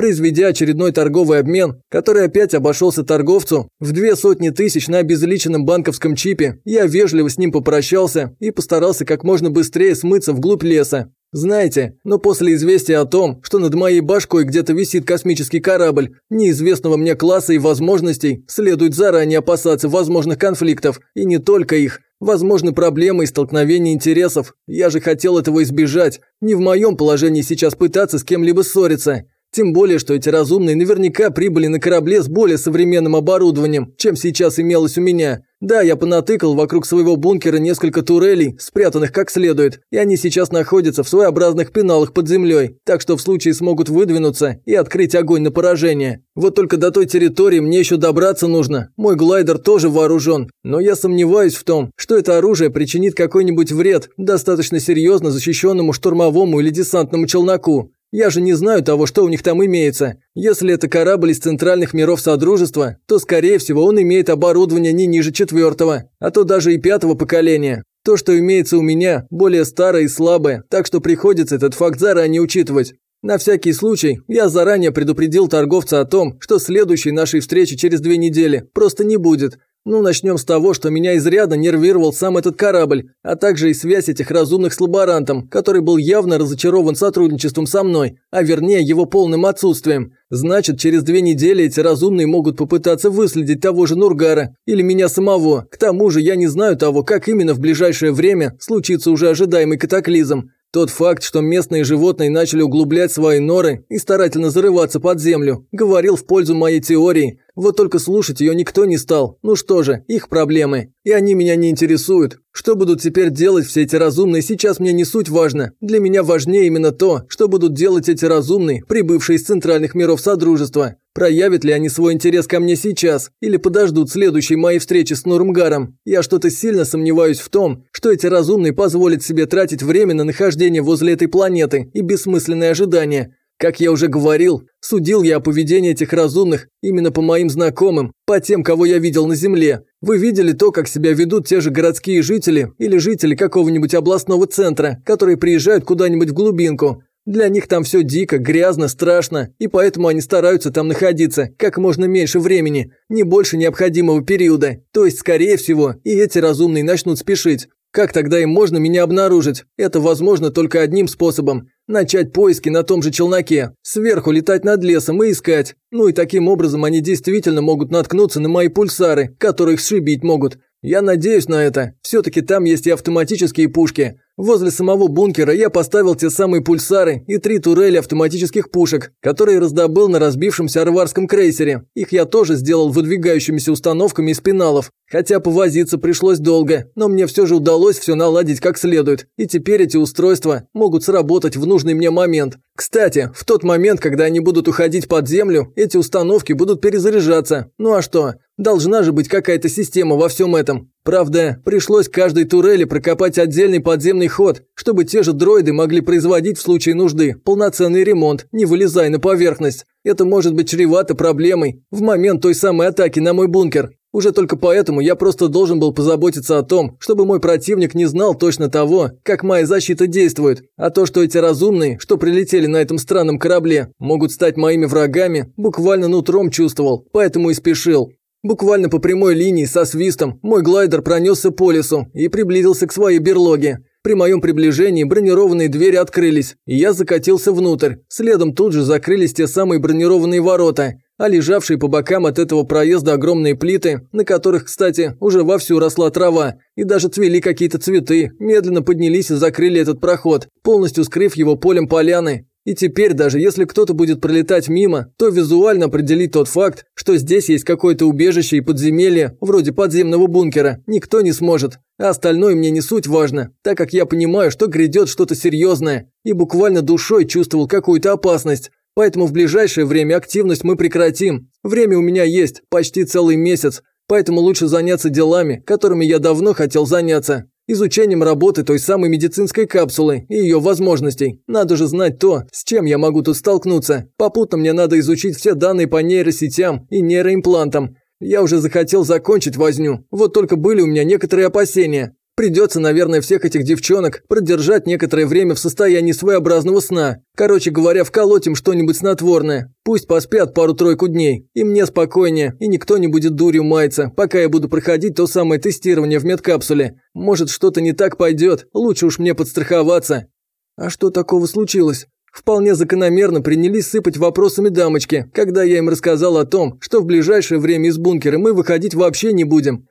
Произведя очередной торговый обмен, который опять обошелся торговцу в две сотни тысяч на обезличенном банковском чипе, я вежливо с ним попрощался и постарался как можно быстрее смыться вглубь леса. Знаете, но после известия о том, что над моей башкой где-то висит космический корабль неизвестного мне класса и возможностей, следует заранее опасаться возможных конфликтов, и не только их. Возможны проблемы и столкновения интересов. Я же хотел этого избежать. Не в моем положении сейчас пытаться с кем-либо ссориться. Тем более, что эти разумные наверняка прибыли на корабле с более современным оборудованием, чем сейчас имелось у меня. Да, я понатыкал вокруг своего бункера несколько турелей, спрятанных как следует, и они сейчас находятся в своеобразных пеналах под землей, так что в случае смогут выдвинуться и открыть огонь на поражение. Вот только до той территории мне еще добраться нужно. Мой глайдер тоже вооружен, но я сомневаюсь в том, что это оружие причинит какой-нибудь вред достаточно серьезно защищенному штурмовому или десантному челноку. Я же не знаю того, что у них там имеется. Если это корабль из центральных миров Содружества, то, скорее всего, он имеет оборудование не ниже четвертого, а то даже и пятого поколения. То, что имеется у меня, более старое и слабое, так что приходится этот факт заранее учитывать. На всякий случай, я заранее предупредил торговца о том, что следующей нашей встречи через две недели просто не будет, ну, начнем с того, что меня изрядно нервировал сам этот корабль, а также и связь этих разумных с лаборантом, который был явно разочарован сотрудничеством со мной, а вернее его полным отсутствием. Значит, через две недели эти разумные могут попытаться выследить того же Нургара или меня самого. К тому же я не знаю того, как именно в ближайшее время случится уже ожидаемый катаклизм. Тот факт, что местные животные начали углублять свои норы и старательно зарываться под землю, говорил в пользу моей теории. Вот только слушать ее никто не стал. Ну что же, их проблемы. И они меня не интересуют. Что будут теперь делать все эти разумные, сейчас мне не суть важно. Для меня важнее именно то, что будут делать эти разумные, прибывшие из центральных миров Содружества. Проявят ли они свой интерес ко мне сейчас, или подождут следующей моей встречи с Нурмгаром? Я что-то сильно сомневаюсь в том, что эти разумные позволят себе тратить время на нахождение возле этой планеты и бессмысленное ожидание. Как я уже говорил, судил я о поведении этих разумных именно по моим знакомым, по тем, кого я видел на Земле. Вы видели то, как себя ведут те же городские жители или жители какого-нибудь областного центра, которые приезжают куда-нибудь в глубинку. Для них там все дико, грязно, страшно, и поэтому они стараются там находиться как можно меньше времени, не больше необходимого периода. То есть, скорее всего, и эти разумные начнут спешить. Как тогда им можно меня обнаружить? Это возможно только одним способом. Начать поиски на том же челноке, сверху летать над лесом и искать. Ну и таким образом они действительно могут наткнуться на мои пульсары, которые их сшибить могут. Я надеюсь на это. Все-таки там есть и автоматические пушки. Возле самого бункера я поставил те самые пульсары и три турели автоматических пушек, которые раздобыл на разбившемся арварском крейсере. Их я тоже сделал выдвигающимися установками из пеналов. Хотя повозиться пришлось долго, но мне все же удалось все наладить как следует. И теперь эти устройства могут сработать в нужный мне момент. Кстати, в тот момент, когда они будут уходить под землю, эти установки будут перезаряжаться. Ну а что? Должна же быть какая-то система во всем этом. Правда, пришлось каждой турели прокопать отдельный подземный ход, чтобы те же дроиды могли производить в случае нужды полноценный ремонт, не вылезая на поверхность. Это может быть чревато проблемой в момент той самой атаки на мой бункер. Уже только поэтому я просто должен был позаботиться о том, чтобы мой противник не знал точно того, как моя защита действует, а то, что эти разумные, что прилетели на этом странном корабле, могут стать моими врагами, буквально нутром чувствовал, поэтому и спешил. Буквально по прямой линии со свистом мой глайдер пронесся по лесу и приблизился к своей берлоге. При моем приближении бронированные двери открылись, и я закатился внутрь. Следом тут же закрылись те самые бронированные ворота, а лежавшие по бокам от этого проезда огромные плиты, на которых, кстати, уже вовсю росла трава, и даже цвели какие-то цветы, медленно поднялись и закрыли этот проход, полностью скрыв его полем поляны. И теперь даже если кто-то будет пролетать мимо, то визуально определить тот факт, что здесь есть какое-то убежище и подземелье, вроде подземного бункера, никто не сможет. А остальное мне не суть важно, так как я понимаю, что грядет что-то серьезное, и буквально душой чувствовал какую-то опасность. Поэтому в ближайшее время активность мы прекратим. Время у меня есть, почти целый месяц, поэтому лучше заняться делами, которыми я давно хотел заняться изучением работы той самой медицинской капсулы и ее возможностей. Надо же знать то, с чем я могу тут столкнуться. Попутно мне надо изучить все данные по нейросетям и нейроимплантам. Я уже захотел закончить возню, вот только были у меня некоторые опасения. Придется, наверное, всех этих девчонок продержать некоторое время в состоянии своеобразного сна. Короче говоря, вколоть им что-нибудь снотворное. Пусть поспят пару-тройку дней. И мне спокойнее, и никто не будет дурью маяться, пока я буду проходить то самое тестирование в медкапсуле. Может, что-то не так пойдет, лучше уж мне подстраховаться. А что такого случилось? Вполне закономерно принялись сыпать вопросами дамочки, когда я им рассказал о том, что в ближайшее время из бункера мы выходить вообще не будем.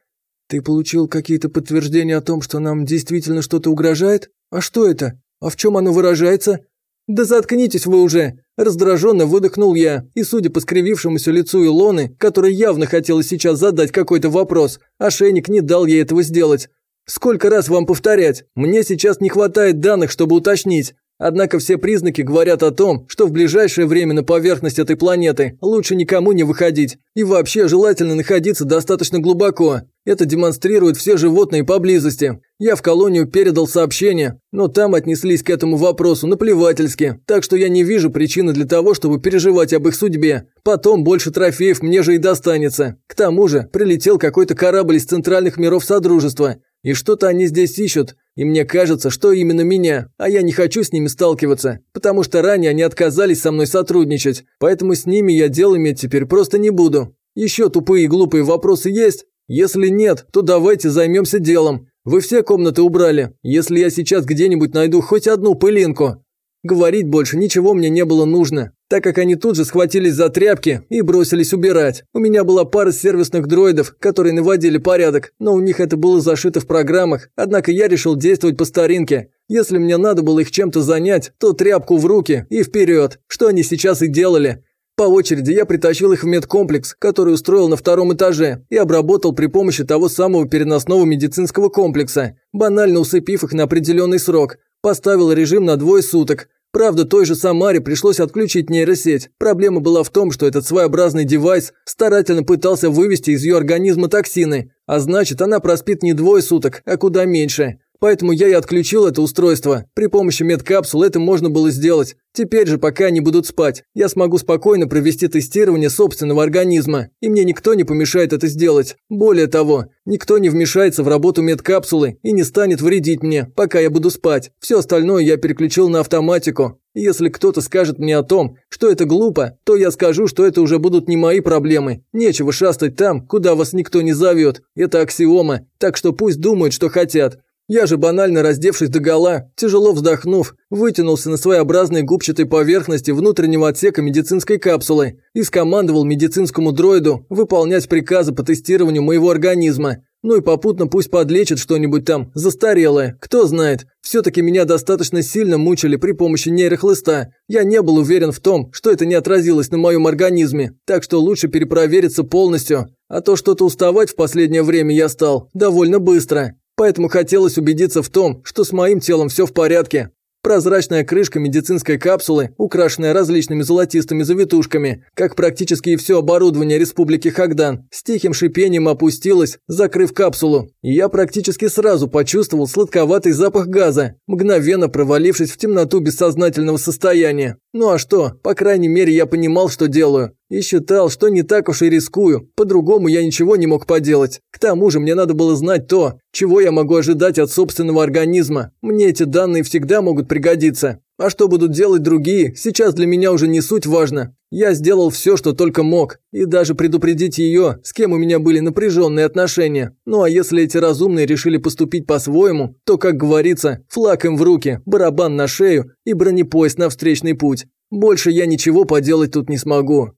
«Ты получил какие-то подтверждения о том, что нам действительно что-то угрожает? А что это? А в чем оно выражается?» «Да заткнитесь вы уже!» Раздраженно выдохнул я, и судя по скривившемуся лицу Илоны, которой явно хотела сейчас задать какой-то вопрос, ошейник не дал ей этого сделать. «Сколько раз вам повторять? Мне сейчас не хватает данных, чтобы уточнить. Однако все признаки говорят о том, что в ближайшее время на поверхность этой планеты лучше никому не выходить. И вообще желательно находиться достаточно глубоко. Это демонстрируют все животные поблизости. Я в колонию передал сообщение, но там отнеслись к этому вопросу наплевательски, так что я не вижу причины для того, чтобы переживать об их судьбе. Потом больше трофеев мне же и достанется. К тому же прилетел какой-то корабль из центральных миров Содружества. И что-то они здесь ищут, и мне кажется, что именно меня, а я не хочу с ними сталкиваться, потому что ранее они отказались со мной сотрудничать, поэтому с ними я дел иметь теперь просто не буду. Еще тупые и глупые вопросы есть? Если нет, то давайте займемся делом. Вы все комнаты убрали, если я сейчас где-нибудь найду хоть одну пылинку. Говорить больше ничего мне не было нужно, так как они тут же схватились за тряпки и бросились убирать. У меня была пара сервисных дроидов, которые наводили порядок, но у них это было зашито в программах, однако я решил действовать по старинке. Если мне надо было их чем-то занять, то тряпку в руки и вперед, что они сейчас и делали. По очереди я притащил их в медкомплекс, который устроил на втором этаже, и обработал при помощи того самого переносного медицинского комплекса, банально усыпив их на определенный срок. Поставил режим на двое суток. Правда, той же Самаре пришлось отключить нейросеть. Проблема была в том, что этот своеобразный девайс старательно пытался вывести из ее организма токсины, а значит, она проспит не двое суток, а куда меньше. Поэтому я и отключил это устройство. При помощи медкапсул это можно было сделать. Теперь же, пока они будут спать, я смогу спокойно провести тестирование собственного организма, и мне никто не помешает это сделать. Более того, никто не вмешается в работу медкапсулы и не станет вредить мне, пока я буду спать. Все остальное я переключил на автоматику. Если кто-то скажет мне о том, что это глупо, то я скажу, что это уже будут не мои проблемы. Нечего шастать там, куда вас никто не зовет. Это аксиома, так что пусть думают, что хотят. Я же банально раздевшись догола, тяжело вздохнув, вытянулся на своеобразной губчатой поверхности внутреннего отсека медицинской капсулы и скомандовал медицинскому дроиду выполнять приказы по тестированию моего организма. Ну и попутно пусть подлечит что-нибудь там, застарелое, кто знает. Все-таки меня достаточно сильно мучили при помощи нейрохлыста. Я не был уверен в том, что это не отразилось на моем организме, так что лучше перепровериться полностью. А то что-то уставать в последнее время я стал довольно быстро. Поэтому хотелось убедиться в том, что с моим телом все в порядке. Прозрачная крышка медицинской капсулы, украшенная различными золотистыми завитушками, как практически и все оборудование Республики Хагдан, с тихим шипением опустилась, закрыв капсулу. И я практически сразу почувствовал сладковатый запах газа, мгновенно провалившись в темноту бессознательного состояния. Ну а что, по крайней мере я понимал, что делаю. И считал, что не так уж и рискую, по-другому я ничего не мог поделать. К тому же мне надо было знать то, чего я могу ожидать от собственного организма. Мне эти данные всегда могут пригодиться. А что будут делать другие, сейчас для меня уже не суть важно. Я сделал все, что только мог, и даже предупредить ее, с кем у меня были напряженные отношения. Ну а если эти разумные решили поступить по-своему, то, как говорится, флаг им в руки, барабан на шею и бронепоезд на встречный путь. Больше я ничего поделать тут не смогу.